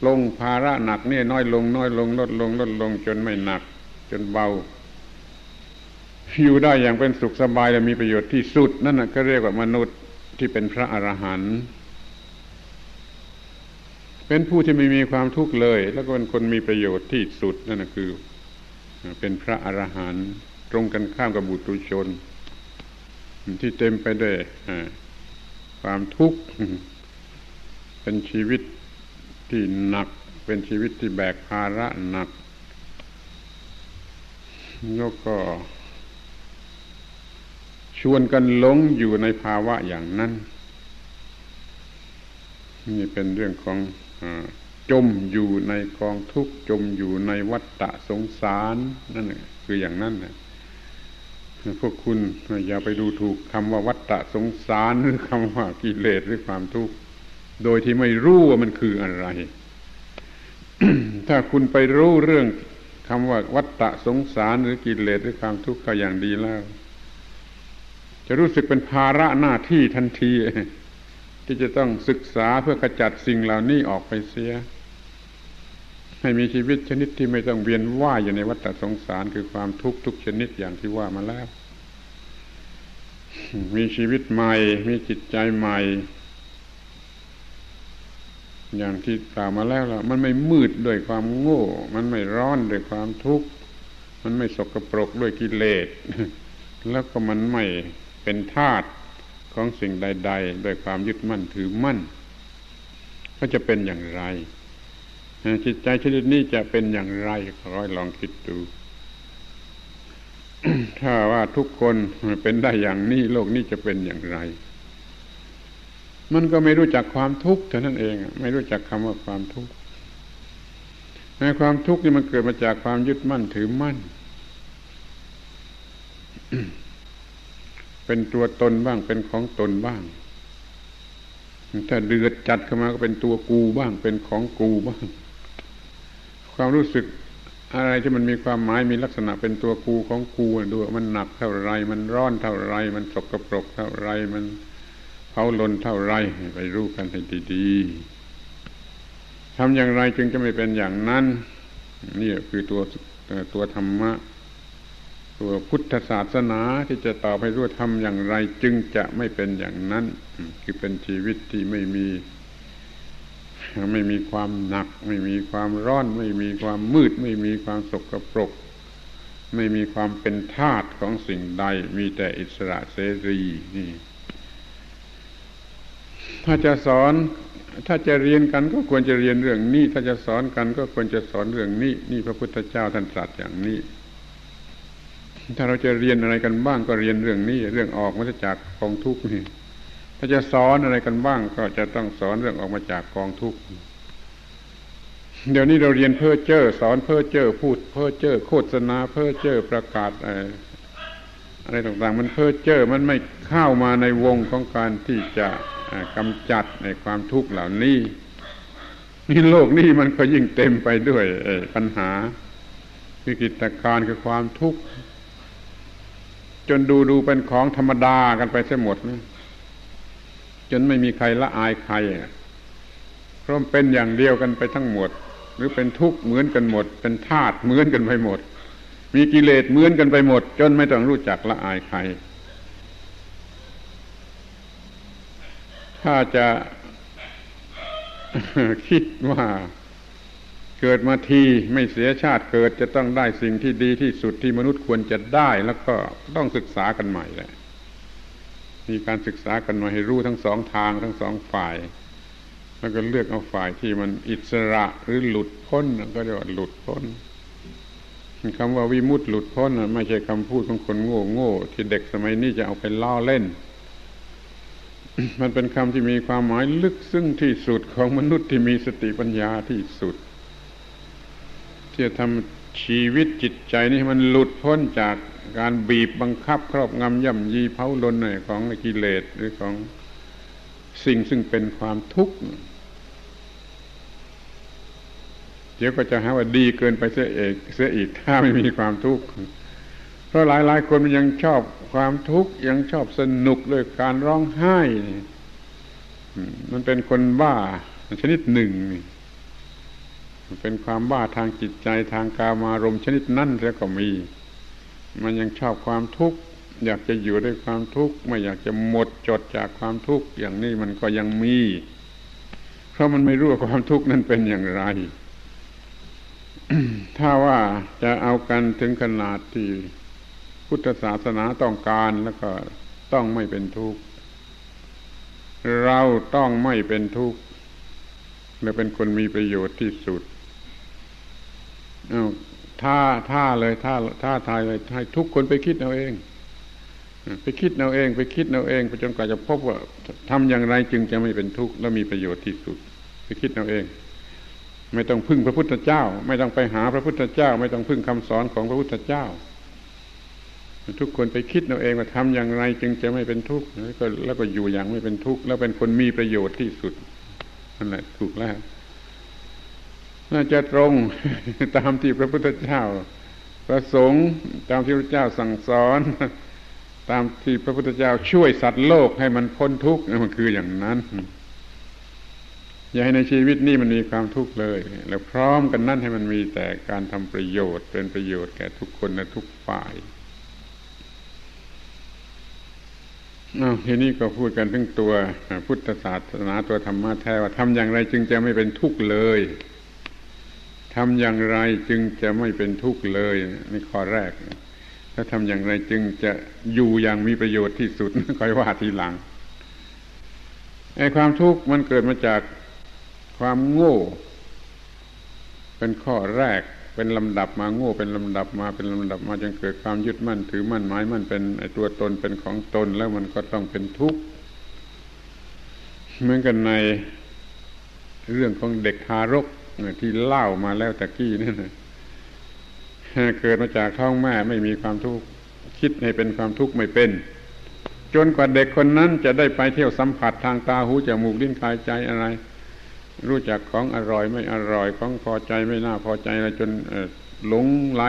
ลงภาระหนักนี่น้อยลงน้อยลงลดลงลดลงจนไม่หนัก จนเบาอยู่ได้อย่างเป็นสุขสบายและมีประโยชน์ที่สุด นั่นก็เรียกว่ามนุษย์ที่เป็นพระอรหันต์เป็นผู้ที่ไม่มีความทุกข์เลย แล้วก็เป็นคนมีประโยชน์ที่สุดนั่นคือ เป็นพระอรหันต์ตรงกันข้ามกับบุตรชน ที่เต็มไปด้วยความทุกข์เป็นชีวิตที่หนัก เป็นชีวิตที่แบกภาระหนัก แล้วก็ชวนกันหลงอยู่ในภาวะอย่างนั้น นี่เป็นเรื่องของอจมอยู่ในกองทุกข์จมอยู่ในวัฏฏะสงสารนั่นคืออย่างนั้นนะพวกคุณอย่าไปดูถูกคำว่าวัฏฏะสงสารหรือคำว่ากิเลสหรือความทุกข์โดยที่ไม่รู้ว่ามันคืออะไร ถ้าคุณไปรู้เรื่อง คำว่าวัฏฏะสงสารหรือกิเลสหรือความทุกข์ก็อย่างดีแล้ว จะรู้สึกเป็นภาระหน้าที่ทันที ที่จะต้องศึกษาเพื่อขจัดสิ่งเหล่านี้ออกไปเสีย ให้มีชีวิตชนิดที่ไม่ต้องเวียนว่ายอยู่ในวัฏสงสารคือความทุกข์ทุกชนิดอย่างที่ว่ามาแล้ว มีชีวิตใหม่ มีจิตใจใหม่ อย่างที่กล่าวมาแล้วล่ะ มันไม่มืดด้วยความโง่ มันไม่ร้อนด้วยความทุกข์มันไม่สกปรกด้วยกิเลส แล้วก็มันไม่เป็นธาตุของสิ่งใด ๆ ด้วยความยึดมั่นถือมั่น ก็จะเป็นอย่างไรจิตใจชนิดนี้จะเป็นอย่างไรขอให้ลองคิดดู ถ้าว่าทุกคนเป็นได้อย่างนี้โลกนี้จะเป็นอย่างไร มันก็ไม่รู้จักความทุกข์เท่านั้นเอง ไม่รู้จักคำว่าความทุกข์ในความทุกข์นี่มันเกิดมาจากความยึดมั่นถือมั่น เป็นตัวตนบ้างเป็นของตนบ้างถ้าเดือดจัดเข้ามาก็เป็นตัวกูบ้าง เป็นของกูบ้าง ความรู้สึกอะไรที่มันมีความหมายมีลักษณะเป็นตัวกูของกูดูมันหนักเท่าไร มันร้อนเท่าไร มันสกปรกเท่าไรมัน เขาลนเท่าไรไปรู้กันให้ดีๆทำอย่างไรจึงจะไม่เป็นอย่างนั้น นี่คือตัวตัวธรรมะ ตัวพุทธศาสนาที่จะตอบให้รู้ทำอย่างไร จึงจะไม่เป็นอย่างนั้น คือเป็นชีวิตที่ไม่มีไม่มีความหนัก ไม่มีความร้อน ไม่มีความมืด ไม่มีความสกปรก ไม่มีความเป็นธาตุของสิ่งใด มีแต่อิสระเสรีนี่ ถ้าจะสอน ถ้าจะเรียนกันก็ควรจะเรียนเรื่องนี้ ถ้าจะสอนกันก็ควรจะสอนเรื่องนี้ นี่พระพุทธเจ้าท่านตรัสอย่างนี้ ถ้าเราจะเรียนอะไรกันบ้างก็เรียนเรื่องนี้ เรื่องออกมาจากกองทุกข์นี่ ถ้าจะสอนอะไรกันบ้าง ก็จะต้องสอนเรื่องออกมาจากกองทุกข์เดี๋ยวนี้เราเรียนเพ้อเจ้อสอนเพ้อเจ้อพูดเพ้อเจ้อโฆษณาเพ้อเจ้อประกาศอะไรต่างๆ มันเพ้อเจ้อมันไม่เข้ามาในวงของการที่จะ กำจัดในความทุกข์เหล่านี้นี่โลกนี้มันก็ยิ่งเต็มไปด้วยปัญหาวิกฤตการคือความทุกข์ จนดูดูเป็นของธรรมดากันไปเสียหมดนะจนไม่มีใครละอายใครเพราะเป็นอย่างเดียวกันไปทั้งหมด หรือเป็นทุกข์เหมือนกันหมด เป็นธาตุเหมือนกันไปหมด มีกิเลสเหมือนกันไปหมด จนไม่ต้องรู้จักละอายใคร ถ้าจะคิดว่าเกิดมาทีไม่เสียชาติเกิดจะต้องได้สิ่งที่ดีที่สุดที่มนุษย์ควรจะได้แล้วก็ต้องศึกษากันใหม่แหละมีการศึกษากันมาให้รู้ทั้งสองทางทั้งสองฝ่าย แล้วก็เลือกเอาฝ่ายที่มันอิสระหรือหลุดพ้นก็เรียกว่าหลุดพ้นคำว่าวิมุตติหลุดพ้นไม่ใช่คำพูดของคนโง่โง่ที่เด็กสมัยนี้จะเอาไปล้อเล่น มันเป็นคำที่มีความหมายลึกซึ้งที่สุดของมนุษย์ที่มีสติปัญญาที่สุดที่จะทำชีวิตจิตใจนี่มันหลุดพ้นจากการบีบบังคับ ครอบงำย่ำยีเผาลนของกิเลสหรือของสิ่งซึ่งเป็นความทุกข์เดี๋ยวก็จะหาว่าดีเกินไปเสียเอกเสียอีกถ้าไม่มีความทุกข์ ราะหลายหลายคนมันยังชอบความทุกข์ยังชอบสนุกด้วยการร้องไห้ มันเป็นคนบ้าชนิดหนึ่ง มันเป็นความบ้าทางจิตใจทางกามารมชนิดนั่นแล้วก็มี มันยังชอบความทุกข์อยากจะอยู่ด้วยความทุกข์ไม่อยากจะหมดจดจากความทุกข์อย่างนี้มันก็ยังมี เพราะมันไม่รู้ว่าความทุกข์นั้นเป็นอย่างไร ถ้าว่าจะเอากันถึงขนาดที่ พุทธศาสนาต้องการแล้วก็ต้องไม่เป็นทุกข์เราต้องไม่เป็นทุกข์และเป็นคนมีประโยชน์ที่สุดเอาท่าท่าเลยท่าท่าทายเลยให้ทุกคนไปคิดเอาเอง ไปคิดเอาเอง ไปคิดเอาเองไปจนกว่าจะพบว่าทำอย่างไรจึงจะไม่เป็นทุกข์และมีประโยชน์ที่สุด ไปคิดเอาเอง ไม่ต้องพึ่งพระพุทธเจ้า ไม่ต้องไปหาพระพุทธเจ้า ไม่ต้องพึ่งคำสอนของพระพุทธเจ้า ทุกคนไปคิดเอาเองว่าทำอย่างไร จึงจะไม่เป็นทุกข์แล้วก็แล้วก็อยู่อย่างไม่เป็นทุกข์แล้วเป็นคนมีประโยชน์ที่สุดนั่นแหละถูกแล้วน่าจะตรงตามที่พระพุทธเจ้า ประสงค์ตามที่พระเจ้าสั่งสอน ตามที่พระพุทธเจ้าช่วยสัตว์โลกให้มันพ้นทุกข์มันคืออย่างนั้น อย่าให้ในชีวิตนี้มันมีความทุกข์เลย แล้วพร้อมกันนั่นให้มันมีแต่การทำประโยชน์เป็นประโยชน์แก่ทุกคนและทุกฝ่าย อาทีนี้ก็พูดกันถึงตัวพุทธศาสนาตัวธรรมะแท้ว่าทำอย่างไรจึงจะไม่เป็นทุกข์เลยทำอย่างไรจึงจะไม่เป็นทุกข์เลยนี่ข้อแรกถ้าทำอย่างไรจึงจะอยู่อย่างมีประโยชน์ที่สุดค่อยว่าทีหลังไอ้ความทุกข์มันเกิดมาจากความโง่ เป็นข้อแรก เป็นลำดับมาโง่เป็นลำดับมาเป็นลำดับมาจนเกิดความยึดมั่น ถือมั่นหมายมั่นเป็นไอตัวตนเป็นของตนแล้วมันก็ต้องเป็นทุกข์เหมือนกันในเรื่องของเด็กทารกที่เล่ามาแล้วตะกี้นั่นเกิดมาจากท้องแม่ไม่มีความทุกข์คิดให้เป็นความทุกข์ไม่เป็น จนกว่าเด็กคนนั้นจะได้ไปเที่ยวสัมผัสทางตาหูจมูกลิ้นกายใจอะไร รู้จักของอร่อยไม่อร่อยของพอใจไม่น่าพอใจอะไรจนหลงไหล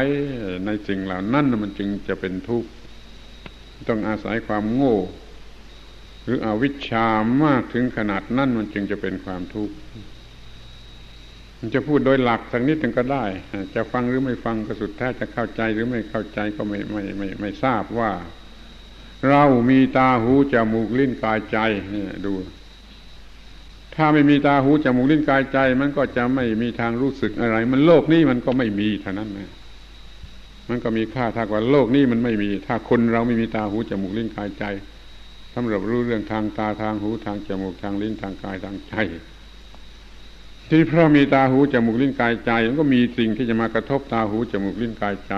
ในสิ่งเหล่านั้นมันจึงจะเป็นทุกข์ต้องอาศัยความโง่ หรืออวิชชามากถึงขนาดนั้นมันจึงจะเป็นความทุกข์จะพูดโดยหลักสักนิดหนึ่งก็ได้ จะฟังหรือไม่ฟังก็สุดแท้จะเข้าใจหรือไม่เข้าใจก็ไม่ไม่ไม่ไม่ทราบว่า เรามีตาหูจมูกลิ้นกายใจนี่ดู ถ้าไม่มีตาหูจมูกลิ้นกายใจ มันก็จะไม่มีทางรู้สึกอะไร มันโลกนี้มันก็ไม่มีเท่านั้นนะมันก็มีค่าถ้ากว่าโลกนี้มันไม่มี ถ้าคนเราไม่มีตาหูจมูกลิ้นกายใจสำหรับรู้เรื่องทางตาทางหูทางจมูกทางลิ้นทางกายทางใจที่เพราะมีตาหูจมูกลิ้นกายใจ มันก็มีสิ่งที่จะมากระทบตาหูจมูกลิ้นกายใจ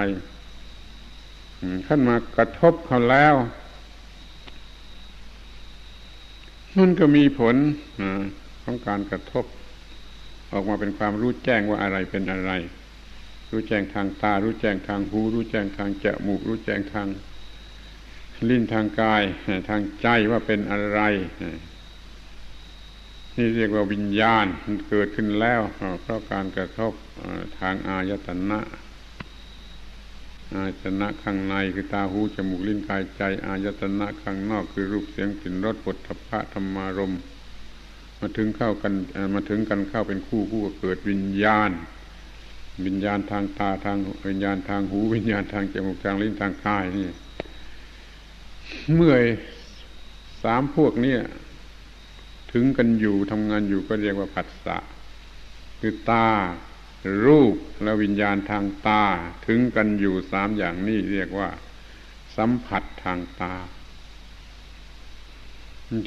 ขั้นมากระทบเขาแล้วมันก็มีผล ของการกระทบ ออกมาเป็นความรู้แจ้งว่าอะไรเป็นอะไร รู้แจ้งทางตา รู้แจ้งทางหู รู้แจ้งทางจมูก รู้แจ้งทางลิ้นทางกาย ทางใจว่าเป็นอะไรนี่เรียกว่าวิญญาณมันเกิดขึ้นแล้วเพราะการกระทบทางอายตนะอายตนะข้างในคือตาหูจมูกลิ้นกายใจ อายตนะข้างนอกคือรูปเสียงกลิ่นรสปุถะพะธรรมารม มาถึงเข้ากันมาถึงกันเข้าเป็นคู่คู่ก็เกิดวิญญาณ วิญญาณทางตาทางวิญญาณทางหู วิญญาณทางจมูกทางลิ้นทางกายนี่ เมื่อสามพวกนี้ถึงกันอยู่ทำงานอยู่ก็เรียกว่าผัสสะคือตา รูปและวิญญาณทางตา ถึงกันอยู่สามอย่างนี้เรียกว่า สัมผัสทางตา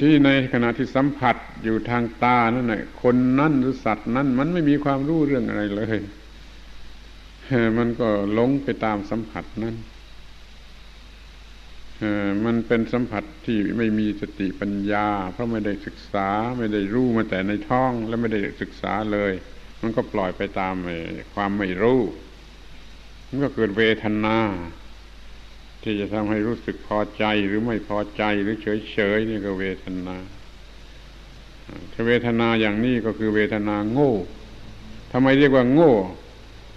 ที่ในขณะที่สัมผัสอยู่ทางตานั่นแหละคนนั่นหรือสัตว์นั้นมันไม่มีความรู้เรื่องอะไรเลยมันก็หลงไปตามสัมผัสนั้นมันเป็นสัมผัสที่ไม่มีสติปัญญา เพราะไม่ได้ศึกษาไม่ได้รู้มาแต่ในท้องและไม่ได้ศึกษาเลย มันก็ปล่อยไปตามความไม่รู้ มันก็เกิดเวทนา ที่จะทำให้รู้สึกพอใจหรือไม่พอใจหรือเฉยเฉยนี่ก็เวทนาถ้าเวทนาอย่างนี้ก็คือเวทนาโง่ทำไมเรียกว่าโง่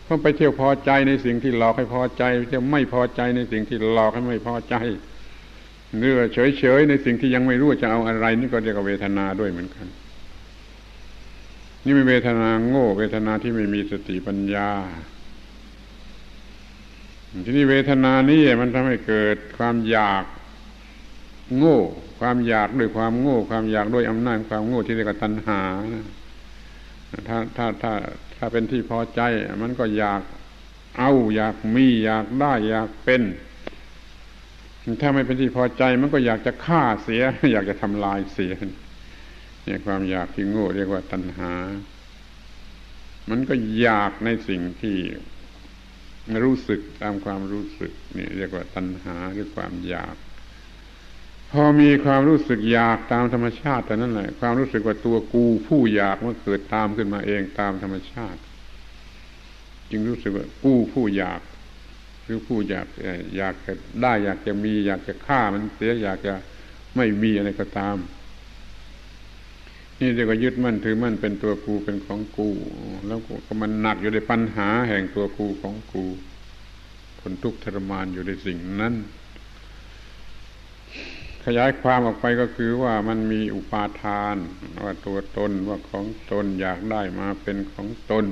เพราะไปเที่ยวพอใจในสิ่งที่หลอกให้พอใจจะไม่พอใจในสิ่งที่หลอกให้ไม่พอใจหรือเฉยๆในสิ่งที่ยังไม่รู้จะเอาอะไร นี่ก็เรียกว่าเวทนาด้วยเหมือนกัน นี่ไม่เวทนาโง่ เวทนาที่ไม่มีสติปัญญา ทีนี้เวทนานี้มันทำให้เกิดความอยากโง่ ความอยากด้วยความโง่ ความอยากด้วยอำนาจความโง่ที่เรียกว่าตัณหาถ้าถ้าถ้าถ้าเป็นที่พอใจ มันก็อยากเอาอยากมีอยากได้อยากเป็น ถ้าไม่เป็นที่พอใจ มันก็อยากจะฆ่าเสีย อยากจะทำลายเสียเนี่ยความอยากที่โง่เรียกว่าตัณหา มันก็อยากในสิ่งที่ รู้สึกตามความรู้สึกนี่เรียกว่าตัณหาหรือความอยาก พอมีความรู้สึกอยากตามธรรมชาติแต่นั้นแหละความรู้สึกว่าตัวกูผู้อยากมันเกิดตามขึ้นมาเองตามธรรมชาติ จึงรู้สึกว่ากูผู้อยากหรือผู้อยากอยากจะได้อยากจะมี อยากจะฆ่ามันเสียอยากจะไม่มีอะไรก็ตาม นี่เรียกว่ายึดมั่นถือมั่นเป็นตัวกูเป็นของกู แล้วก็มันหนักอยู่ในปัญหาแห่งตัวกูของกูทนทุกข์ทรมานอยู่ในสิ่งนั้น ขยายความออกไปก็คือว่ามันมีอุปาทาน ว่าตัวตนว่าของตนอยากได้มาเป็นของตน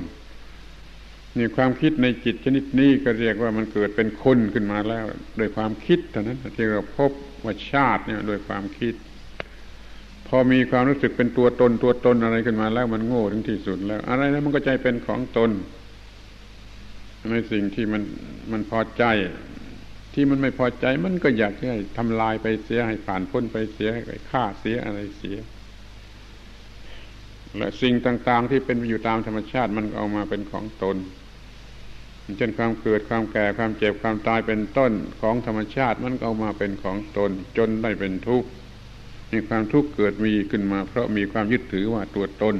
นี่ความคิดในจิตชนิดนี้ก็เรียกว่ามันเกิดเป็นคนขึ้นมาแล้ว โดยความคิดเท่านั้นที่เราพบว่าชาติเนี่ยโดยความคิด พอมีความรู้สึกเป็นตัวตนตัวตนอะไรขึ้นมาแล้วมันโง่ถึงที่สุดแล้ว อะไรนั้นมันก็ใจเป็นของตนในสิ่งที่มันมันพอใจ ที่มันไม่พอใจมันก็อยากให้ทำลายไปเสียให้ผ่านพ้นไปเสียให้ฆ่าเสียอะไรเสีย และสิ่งต่าง ๆ ที่เป็นอยู่ตามธรรมชาติมันเอามาเป็นของตนเช่นความเกิดความแก่ความเจ็บความตายเป็นต้นของธรรมชาติมันก็เอามาเป็นของตนจนได้เป็นทุกข์ มีความทุกข์เกิดมีขึ้นมา เพราะมีความยึดถือว่าตัวตน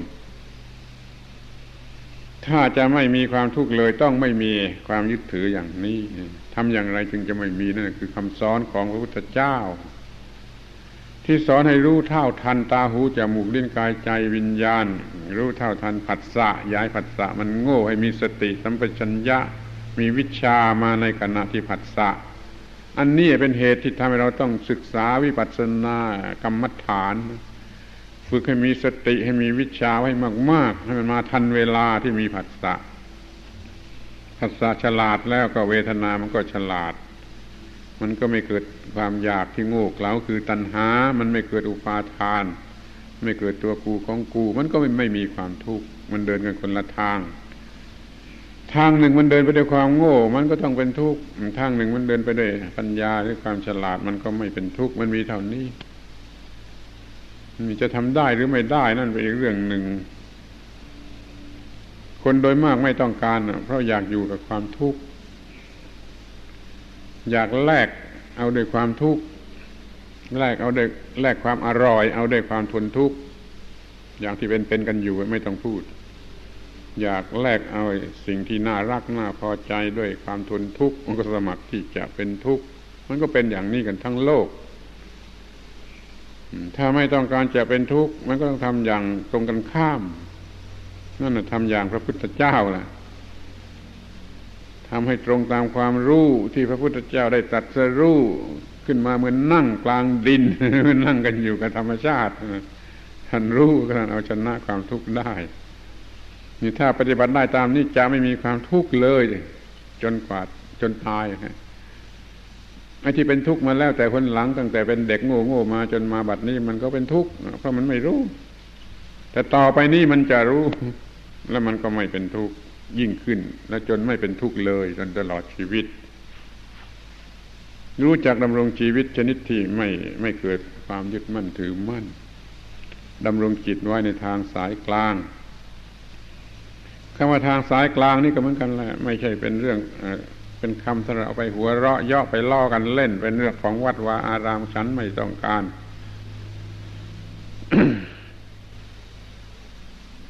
ถ้าจะไม่มีความทุกข์เลยต้องไม่มีความยึดถืออย่างนี้ทำอย่างไรจึงจะไม่มีนั่นคือคำสอนของพระพุทธเจ้า ที่สอนให้รู้เท่าทันตาหูจมูกลิ้นกายใจวิญญาณ รู้เท่าทันผัสสะย้ายผัสสะมันโง่ให้มีสติสัมปชัญญะ มีวิชามาในขณะที่ผัสสะ อันนี้เป็นเหตุที่ทำให้เราต้องศึกษาวิปัสสนากรรมฐาน ฝึกให้มีสติให้มีวิชาให้มาก ๆ ให้มันมาทันเวลาที่มีผัสสะผัสสะฉลาดแล้วก็เวทนามันก็ฉลาด มันก็ไม่เกิดความอยากที่โง่เขลาคือตัณหา มันไม่เกิดอุปาทาน ไม่เกิดตัวกูของกู มันก็ไม่ไม่มีความทุกข์มันเดินกันคนละทาง ทางหนึ่งมันเดินไปด้วยความโง่ มันก็ต้องเป็นทุกข์ทางหนึ่งมันเดินไปด้วยปัญญาหรือความฉลาดมันก็ไม่เป็นทุกข์มันมีเท่านี้มีจะทำได้หรือไม่ได้นั่นเป็นอีกเรื่องหนึ่ง คนโดยมากไม่ต้องการเพราะอยากอยู่กับความทุกข์อยากแลกเอาด้วยความทุกข์แลกเอาด้วยแลกความอร่อย เอาด้วยความทนทุกข์อย่างที่เป็นเป็นกันอยู่ไม่ต้องพูด อยากแลกเอาสิ่งที่น่ารักน่าพอใจด้วยความทนทุกข์มันก็สมัครที่จะเป็นทุกข์มันก็เป็นอย่างนี้กันทั้งโลก ถ้าไม่ต้องการจะเป็นทุกข์มันก็ต้องทำอย่างตรงกันข้าม นั่นแหะทำอย่างพระพุทธเจ้าแหละทำให้ตรงตามความรู้ที่พระพุทธเจ้าได้ตรัสรู้ขึ้นมาเหมือนนั่งกลางดินนั่งกันอยู่กับธรรมชาติท่านรู้ก็ท่านเอาชนะความทุกข์ได้ นี่ถ้าปฏิบัติได้ตามนี้จะไม่มีความทุกข์เลย จนกว่าจนตายฮะไอ้ที่เป็นทุกข์มาแล้วแต่คนหลังตั้งแต่เป็นเด็กโง่โง่มาจนมาบัดนี้มันก็เป็นทุกข์เพราะมันไม่รู้ แต่ต่อไปนี้มันจะรู้ แล้วมันก็ไม่เป็นทุกข์ยิ่งขึ้น และจนไม่เป็นทุกข์เลย จนตลอดชีวิต รู้จักดำรงชีวิตชนิดที่ไม่ไม่เกิดความยึดมั่นถือมั่นดำรงจิตไว้ในทางสายกลาง คำว่าทางสายกลางนี่ก็เหมือนกันแหละไม่ใช่เป็นเรื่องเป็นคำสำหรับเอาไปหัวเราะยาะไปล่อกันเล่น เป็นเรื่องของวัดวาอารามฉันไม่ต้องการ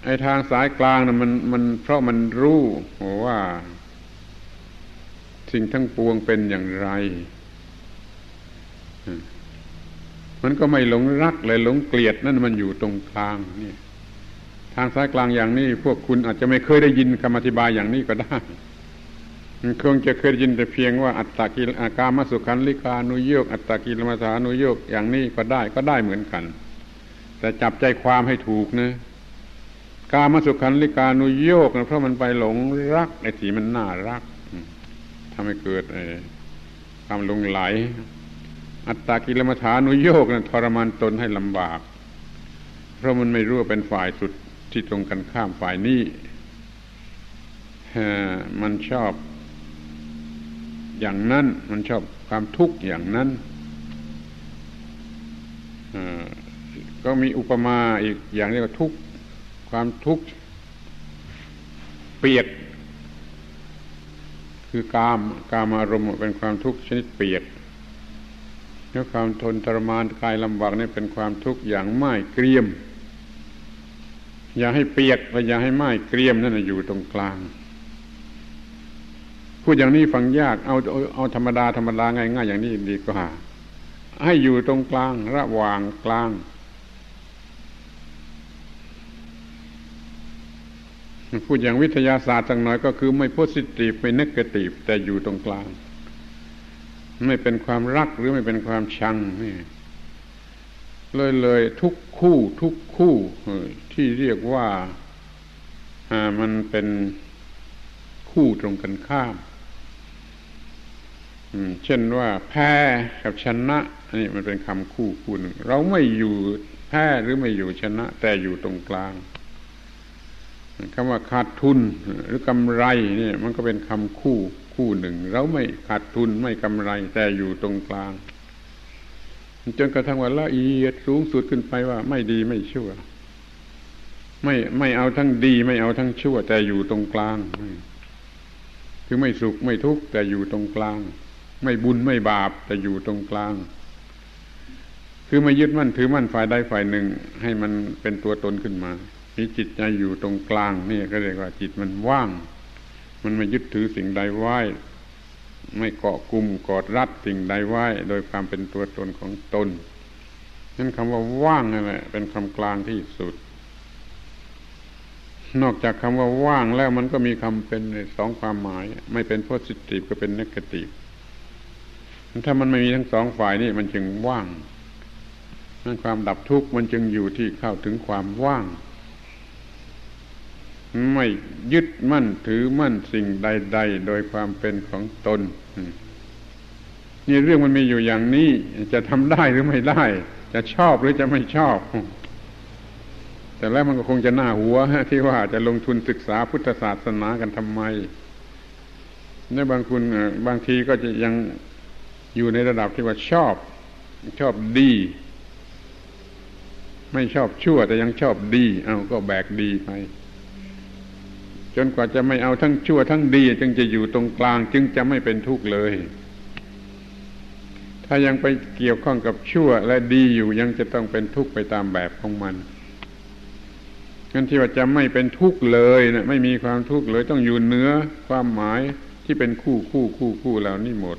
ไอ้ทางสายกลางนะ่ะมันมันเพราะมันรู้ว่าสิ่งทั้งปวงเป็นอย่างไร มันก็ไม่หลงรักเลยหลงเกลียดนั่นมันอยู่ตรงกลางนี่ ทางสายกลางอย่างนี้ พวกคุณอาจจะไม่เคยได้ยินคำอธิบายอย่างนี้ก็ได้คงจะเคยยินแต่เพียงว่าอัตตากิลอากามสุขันลิกานุโยกอัตตากิลมัสานุโยกอย่างนี้ก็ได้ก็ได้เหมือนกัน แต่จับใจความให้ถูกนะกามสุขันลิกานุโยกนะเพราะมันไปหลงรักไอ้สีมันน่ารักทำให้เกิดความลงไหล อัตตากิลมัฐานุโยกนะทรมานตนให้ลำบาก เพราะมันไม่รู้ว่าเป็นฝ่ายสุด ที่ตรงกันข้ามฝ่ายนี้มันชอบอย่างนั้น มันชอบความทุกข์อย่างนั้นก็มีอุปมาอีกอย่างเรียกว่าทุกข์ความทุกข์เปียก คือกามกามอารมณ์เป็นความทุกข์ชนิดเปียกแล้วความทนทรมานกายลำบากนี่เป็นความทุกข์อย่างไม่เกรียม อย่าให้เปียกและอย่าให้ไหม่เกรียมนั่นอยู่ตรงกลาง พูดอย่างนี้ฟังยากเอาเอาธรรมดาธรรมดาง่ายๆอย่างนี้ดีกว่าให้อยู่ตรงกลาง ระหว่างกลาง พูดอย่างวิทยาศาสตร์สักหน่อยก็คือไม่โพสิทีฟไม่นกตีฟแต่อยู่ตรงกลาง ไม่เป็นความรักหรือไม่เป็นความชังนี่เลยเลยทุก คู่ทุกคู่ที่เรียกว่ามันเป็นคู่ตรงกันข้ามเช่นว่า แพ้กับชนะ อันนี้มันเป็นคำคู่คู่หนึ่งเราไม่อยู่แพ้หรือไม่อยู่ชนะ แต่อยู่ตรงกลางคำว่าขาดทุนหรือกำไรนี่มันก็เป็นคำคู่คู่หนึ่ง เราไม่ขาดทุนไม่กำไร แต่อยู่ตรงกลาง จนกระทั่งว่าละเอียดสูงสุดขึ้นไปว่า ไม่ดีไม่ชั่ว ไม่ไม่เอาทั้งดี ไม่เอาทั้งชั่ว แต่อยู่ตรงกลาง คือไม่สุขไม่ทุกข์แต่อยู่ตรงกลาง ไม่บุญไม่บาปแต่อยู่ตรงกลาง คือไม่ยึดมั่นถือมั่นฝ่ายใดฝ่ายหนึ่ง ให้มันเป็นตัวตนขึ้นมามีจิตใจอยู่ตรงกลางนี่ก็เรียกว่าจิตมันว่าง มันไม่ยึดถือสิ่งใดไว้ ไม่เกาะกลุ่มกอดรัดสิ่งใดไว้ โดยความเป็นตัวตนของตนนั่นคำว่าว่างนั่นแหละเป็นคำกลางที่สุด นอกจากคำว่าว่างแล้วมันก็มีคำเป็นสองความหมาย ไม่เป็นโพสิทีฟก็เป็นนกาทีฟถ้ามันไม่มีทั้งสองฝ่ายนี่มันจึงว่างนั่นความดับทุกข์มันจึงอยู่ที่เข้าถึงความว่าง ไม่ยึดมั่นถือมั่นสิ่งใด ๆ โดยความเป็นของตน นี่เรื่องมันมีอยู่อย่างนี้ จะทำได้หรือไม่ได้ จะชอบหรือจะไม่ชอบ แต่แล้วมันก็คงจะน่าหัวที่ว่าจะลงทุนศึกษาพุทธศาสนากันทำไมเนี่ยบางคุณบางทีก็จะยังอยู่ในระดับที่ว่าชอบ ชอบดี ไม่ชอบชั่วแต่ยังชอบดี เอาก็แบกดีไป จนกว่าจะไม่เอาทั้งชั่วทั้งดี จึงจะอยู่ตรงกลางจึงจะไม่เป็นทุกข์เลย ถ้ายังไปเกี่ยวข้องกับชั่วและดีอยู่ยังจะต้องเป็นทุกข์ไปตามแบบของมันงั้นที่ว่าจะไม่เป็นทุกข์เลยนะไม่มีความทุกข์เลยต้องอยู่เนื้อความหมายที่เป็นคู่คู่คู่คู่เหล่านี้หมด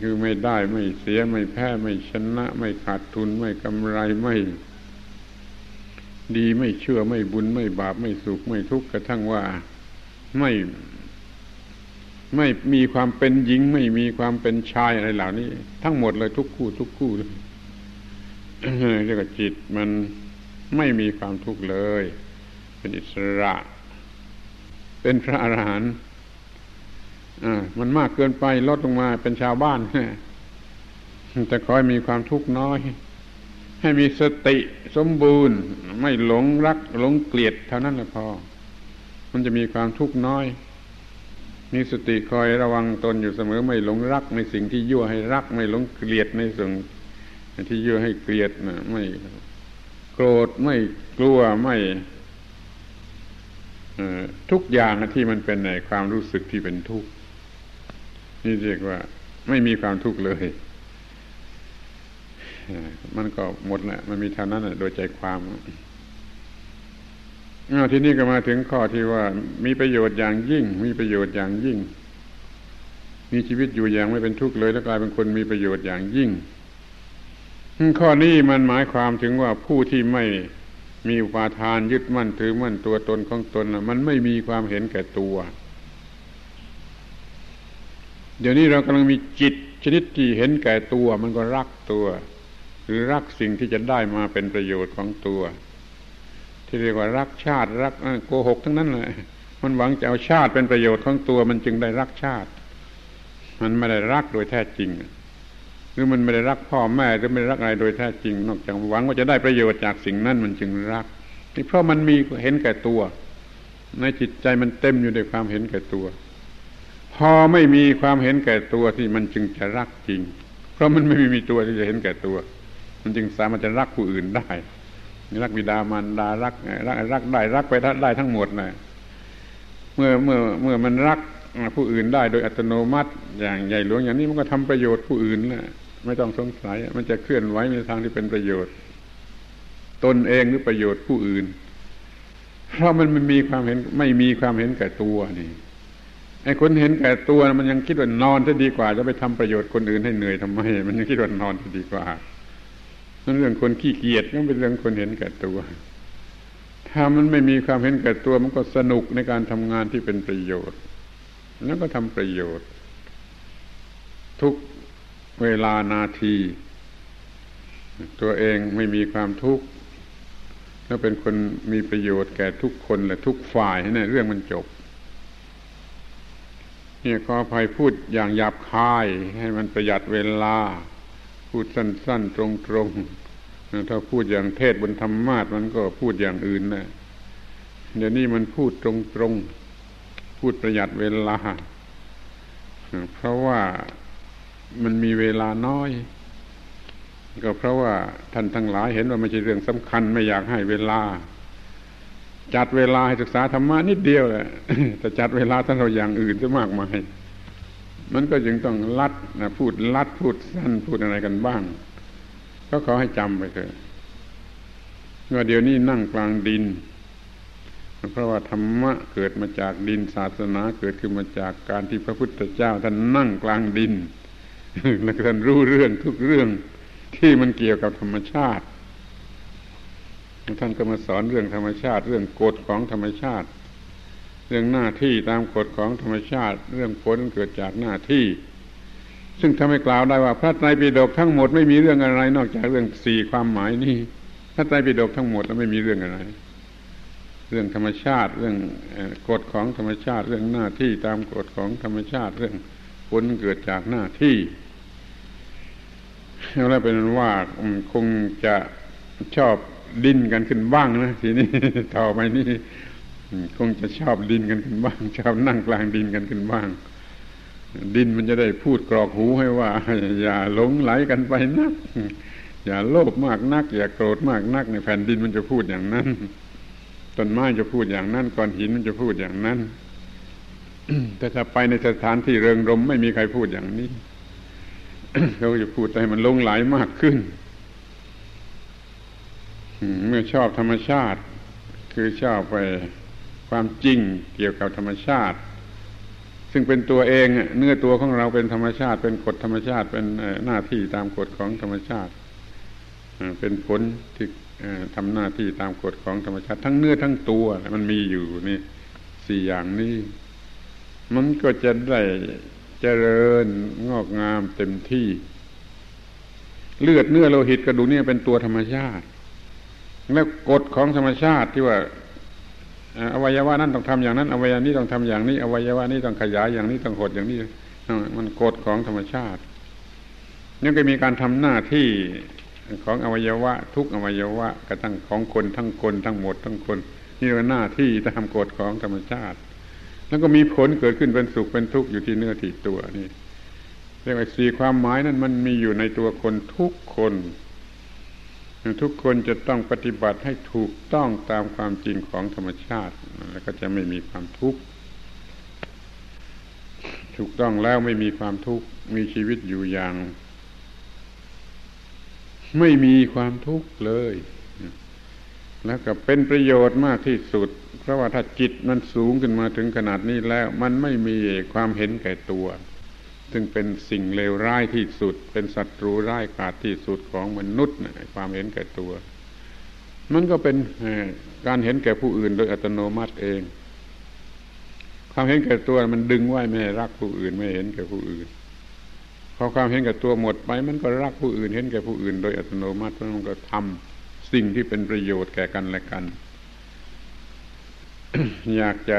คือไม่ได้ไม่เสียไม่แพ้ไม่ชนะ ไม่ขาดทุนไม่กำไรไม่ ดีไม่เชื่อไม่บุญไม่บาปไม่สุขไม่ทุกข์กระทั่งว่าไม่ไม่มีความเป็นหญิง ไม่มีความเป็นชายอะไรเหล่านี้ ทั้งหมดเลยทุกคู่ทุกคู่เลยเรียกว่าจิตมันไม่มีความทุกข์เลย เป็นอิสระ เป็นพระอรหันต์มันมากเกินไปลดลงมาเป็นชาวบ้านแต่คอยมีความทุกข์น้อย ให้มีสติสมบูรณ์ ไม่หลงรักหลงเกลียดเท่านั้นแหละพอ มันจะมีความทุกข์น้อย มีสติคอยระวังตนอยู่เสมอ ไม่หลงรักในสิ่งที่ยั่วให้รัก ไม่หลงเกลียดในสิ่งที่ยั่วให้เกลียดนะไม่โกรธไม่กลัวไม่ทุกอย่างที่มันเป็นในความรู้สึกที่เป็นทุกข์นี่เรียกว่า ไม่มีความทุกข์เลย มันก็หมดแหละมันมีเท่านั้นโดยใจความทีนี้ก็มาถึงข้อที่ว่า มีประโยชน์อย่างยิ่ง มีประโยชน์อย่างยิ่ง มีชีวิตอยู่อย่างไม่เป็นทุกข์เลย แล้วกลายเป็นคนมีประโยชน์อย่างยิ่ง ข้อนี้มันหมายความถึงว่าผู้ที่ไม่มีอุปาทานยึดมั่นถือมั่นตัวตนของตนมันไม่มีความเห็นแก่ตัว เดี๋ยวนี้เรากำลังมีจิตชนิดที่เห็นแก่ตัว มันก็รักตัว หรือรักสิ่งที่จะได้มาเป็นประโยชน์ของตัว ที่เรียกว่ารักชาติรักโกหกทั้งนั้นเลยมันหวังจะเอาชาติเป็นประโยชน์ของตัว มันจึงได้รักชาติ มันไม่ได้รักโดยแท้จริง หรือมันไม่ได้รักพ่อแม่หรือไม่ได้รักอะไรโดยแท้จริง นอกจากหวังว่าจะได้ประโยชน์จากสิ่งนั้นมันจึงรักนี่เพราะมันมีเห็นแก่ตัว ในจิตใจมันเต็มอยู่ด้วยความเห็นแก่ตัว พอไม่มีความเห็นแก่ตัวที่มันจึงจะรักจริง เพราะมันไม่มีตัวที่จะเห็นแก่ตัว มันจึงสามารถจะรักผู้อื่นได้รักบิดามารดารักรักรักได้รักไปได้ทั้งหมดนะเมื่อเมื่อเมื่อมันรักผู้อื่นได้โดยอัตโนมัติ อย่างใหญ่หลวงอย่างนี้มันก็ทำประโยชน์ผู้อื่นแหละไม่ต้องสงสัย มันจะเคลื่อนไหวในทางที่เป็นประโยชน์ ตนเองหรือประโยชน์ผู้อื่น เพราะมันมันมีความเห็นไม่มีความเห็นแก่ตัวนี่ไอ้คนเห็นแก่ตัวมันยังคิดว่านอนจะดีกว่า จะไปทำประโยชน์คนอื่นให้เหนื่อยทำไม มันยังคิดว่านอนจะดีกว่า นั่นเรื่องคนขี้เกียจก็เป็นเรื่องคนเห็นแก่ตัว ถ้ามันไม่มีความเห็นแก่ตัวมันก็สนุกในการทำงานที่เป็นประโยชน์ แล้วก็ทำประโยชน์ ทุกเวลานาที ตัวเองไม่มีความทุกข์แล้วเป็นคนมีประโยชน์แก่ทุกคนและทุกฝ่ายนี่เรื่องมันจบเนี่ยขออภัยพูดอย่างหยาบคายให้มันประหยัดเวลา พูดสั้นๆ ตรงๆถ้าพูดอย่างเทศบนธรรมาทมันก็พูดอย่างอื่นนะเดี๋ยวนี้มันพูดตรงๆ พูดประหยัดเวลา เพราะว่ามันมีเวลาน้อย ก็เพราะว่าท่านทั้งหลายเห็นว่าไม่ใช่เรื่องสำคัญไม่อยากให้เวลา จัดเวลาให้ศึกษาธรรมะนิดเดียวแหละแต่จัดเวลาท่านเราอย่างอื่นจะมากมาย มันก็จึงต้องลัดนะพูดลัดพูดสั้นพูดอะไรกันบ้าง ก็ขอให้จำไปเถอะว่าเดี๋ยวนี้นั่งกลางดิน เพราะว่าธรรมะเกิดมาจากดินศาสนาเกิดขึ้นมาจากการที่พระพุทธเจ้าท่านนั่งกลางดินแล้วท่านรู้เรื่องทุกเรื่องที่มันเกี่ยวกับธรรมชาติ ท่านก็มาสอนเรื่องธรรมชาติ เรื่องกฎของธรรมชาติ เรื่องหน้าที่ตามกฎของธรรมชาติ เรื่องผลเกิดจากหน้าที่ ซึ่งทำให้กล่าวได้ว่า พระไตรปิฎกทั้งหมดไม่มีเรื่องอะไร นอกจากเรื่องสี่ความหมายนี่พระไตรปิฎกทั้งหมดแล้วไม่มีเรื่องอะไร เรื่องธรรมชาติ เรื่องกฎของธรรมชาติ เรื่องหน้าที่ตามกฎของธรรมชาติ เรื่องผลเกิดจากหน้าที่แล้วเป็นว่าคงจะชอบดิ้นกันขึ้นบ้างนะทีนี้ต่อไปนี้ คงจะชอบดินกันขึ้นบ้าง ชอบนั่งกลางดินกันขึ้นบ้าง ดินมันจะได้พูดกรอกหูให้ว่า อย่าหลงไหลกันไปนัก อย่าโลภมากนัก อย่าโกรธมากนักในแผ่นดินมันจะพูดอย่างนั้นต้นไม้จะพูดอย่างนั้นก้อนหินมันจะพูดอย่างนั้นแต่ถ้าไปในสถานที่เริงรมไม่มีใครพูดอย่างนี้เขาจะพูดให้มันลงไหลมากขึ้นเมื่อชอบธรรมชาติ คือชอบไป ความจริงเกี่ยวกับธรรมชาติ ซึ่งเป็นตัวเองเนื้อตัวของเราเป็นธรรมชาติ เป็นกฎธรรมชาติเป็นหน้าที่ตามกฎของธรรมชาติเป็นผลที่ทำหน้าที่ตามกฎของธรรมชาติ ทั้งเนื้อทั้งตัวมันมีอยู่นี่สี่อย่างนี้มันก็จะได้เจริญงอกงามเต็มที่ เลือดเนื้อโลหิตกระดูกนี่เป็นตัวธรรมชาติ แล้วกฎของธรรมชาติที่ว่า อวัยวะนั้นต้องทำอย่างนั้น อวัยวะนี้ต้องทำอย่างนี้ อวัยวะนี้ต้องขยายอย่างนี้ต้องหดอย่างนี้ มันกฎของธรรมชาตินี่นก็มีการทำหน้าที่ของอวัยวะ ทุกอวัยวะกระทั่งของคนทั้งคนทั้งหมดทั้งคน นี่เป็นหน้าที่ตามกฎของธรรมชาติ แล้วก็มีผลเกิดขึ้นเป็นสุขเป็นทุกข์อยู่ที่เนื้อที่ตัวนี่เรียกว่าสี่ความหมายนั้นมันมีอยู่ในตัวคนทุกคน ทุกคนจะต้องปฏิบัติให้ถูกต้องตามความจริงของธรรมชาติ แล้วก็จะไม่มีความทุกข์ถูกต้องแล้วไม่มีความทุกข์มีชีวิตอยู่อย่าง ไม่มีความทุกข์เลย แล้วก็เป็นประโยชน์มากที่สุด เพราะว่าถ้าจิตมันสูงขึ้นมาถึงขนาดนี้แล้ว มันไม่มีความเห็นแก่ตัว ซึ่งเป็นสิ่งเลวร้ายที่สุด เป็นศัตรูร้ายกาจที่สุดของมนุษย์ความเห็นแก่ตัว มันก็เป็นการเห็นแก่ผู้อื่นโดยอัตโนมัติเอง ความเห็นแก่ตัวมันดึงไว้ไม่รักผู้อื่นไม่เห็นแก่ผู้อื่นพอความเห็นแก่ตัวหมดไป มันก็รักผู้อื่น เห็นแก่ผู้อื่น โดยอัตโนมัติเพราะมันก็ทำสิ่งที่เป็นประโยชน์แก่กันและกัน อยากจะ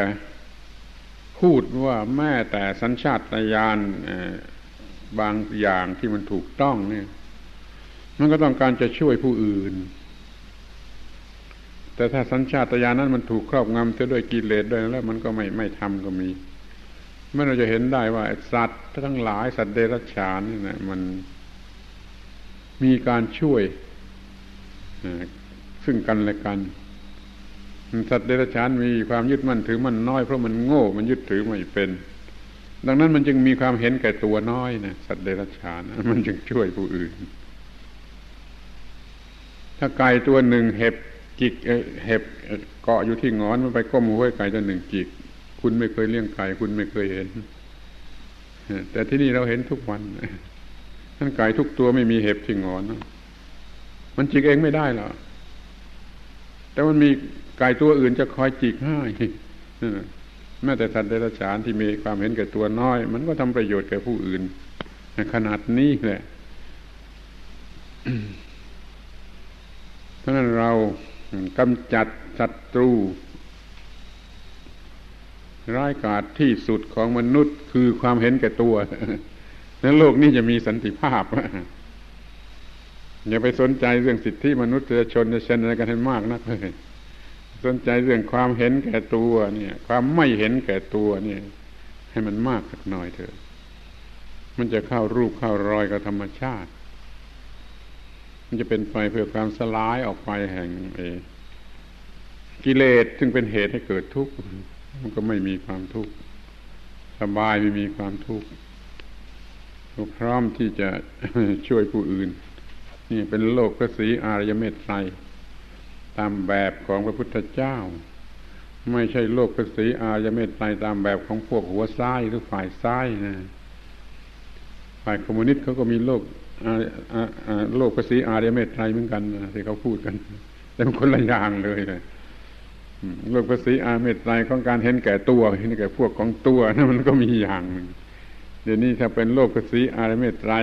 พูดว่าแม่แต่สัญชาตญาณบางอย่างที่มันถูกต้องเนี่ยมันก็ต้องการจะช่วยผู้อื่น แต่ถ้าสัญชาตญาณนั้นมันถูกครอบงำเสียด้วยกิเลสด้วยแล้ว มันก็ไม่ไม่ทำก็มีเมื่อเราจะเห็นได้ว่าสัตว์ทั้งหลายสัตว์เดรัจฉานนี่นะมันมีการช่วยซึ่งกันและกัน สัตว์เดรัจฉานมีความยึดมั่นถือมันน้อยเพราะมันโง่มันยึดถือไม่เป็น ดังนั้นมันจึงมีความเห็นแก่ตัวน้อยนะสัตว์เดรัจฉานมันจึงช่วยผู้อื่น ถ้าไก่ตัวหนึ่งเห็บจิกเห็บเกาะอยู่ที่งอนมันไปก้มหัวไก่ตัวหนึ่งจิก คุณไม่เคยเลี้ยงไก่คุณไม่เคยเห็นแต่ที่นี่เราเห็นทุกวันท่านไก่ทุกตัวไม่มีเห็บที่งอน มันจิกเองไม่ได้หรอแต่มันมี ไก่ตัวอื่นจะคอยจิกให้แม้แต่สัตว์เดรัจฉานที่มีความเห็นแก่ตัวน้อย มันก็ทำประโยชน์แก่ผู้อื่นขนาดนี้แหละเพราะนั้นเรากำจัดศัตรู ร้ายกาจที่สุดของมนุษย์คือความเห็นแก่ตัว แล้วโลกนี้จะมีสันติภาพ อย่าไปสนใจเรื่องสิทธิมนุษยชนจะเชนอะไรกันให้มากนักเลย สนใจเรื่องความเห็นแก่ตัวเนี่ย ความไม่เห็นแก่ตัวเนี่ย ให้มันมากสักหน่อยเถอะ มันจะเข้ารูปเข้ารอยกับธรรมชาติ มันจะเป็นไปเพื่อความสลายออกไปแห่งเอกิเลสซึ่งเป็นเหตุให้เกิดทุกข์มันก็ไม่มีความทุกข์สบายไม่มีความทุกข์พร้อมที่จะช่วยผู้อื่น นี่เป็นโลกพระศรีอารยเมตไตร ตามแบบของพระพุทธเจ้า ไม่ใช่โลกภาษีอายเมตไตรตามแบบของพวกหัวซ้ายหรือฝ่ายซ้ายนะฝ่ายคอมมิวนิสต์เขาก็มีโลกโลกภาษีอารยเมตไตรเหมือนกันที่เขาพูดกัน แต่คนละอย่างเลยนะโลกภาษีอาเมตไตรของการเห็นแก่ตัวเห็นแก่พวกของตัวนั่นมันก็มีอย่างหนึ่งเดี๋ยวนี้ถ้าเป็นโลกภาษีอารยเมตไตร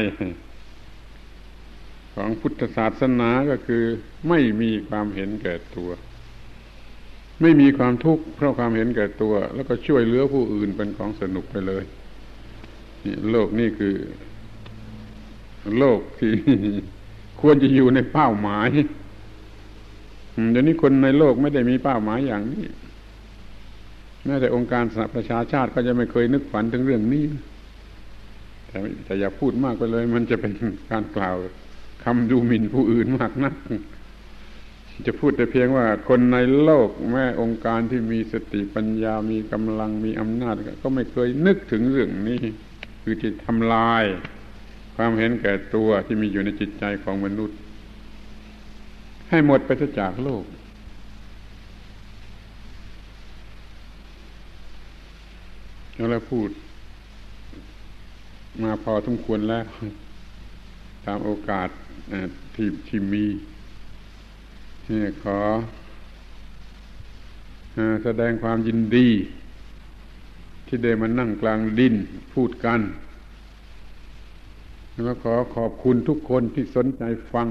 ของพุทธศาสนาก็คือไม่มีความเห็นแก่ตัว ไม่มีความทุกข์เพราะความเห็นแก่ตัว แล้วก็ช่วยเหลือผู้อื่นเป็นของสนุกไปเลยนี่โลกนี่คือ โลกที่ควรจะอยู่ในเป้าหมายเดี๋ยวนี้คนในโลกไม่ได้มีเป้าหมายอย่างนี้แม้แต่องค์การสหประชาชาติก็จะไม่เคยนึกฝันถึงเรื่องนี้แต่แต่อย่าพูดมากไปเลย มันจะเป็นการกล่าว คำดูหมิ่นผู้อื่นมากนัก จะพูดแต่เพียงว่าคนในโลกแม่องค์การที่มีสติปัญญามีกำลังมีอำนาจ ก็ไม่เคยนึกถึงเรื่องนี้ คือที่ทำลาย ความเห็นแก่ตัวที่มีอยู่ในจิตใจของมนุษย์ ให้หมดไปจากโลกแล้วพูด มาพอทุกควรแล้ว ตามโอกาส ที่ที่มีนี่ขอแสดงความยินดี ที่ได้มานั่งกลางดินพูดกัน แล้วขอขอบคุณทุกคนที่สนใจฟัง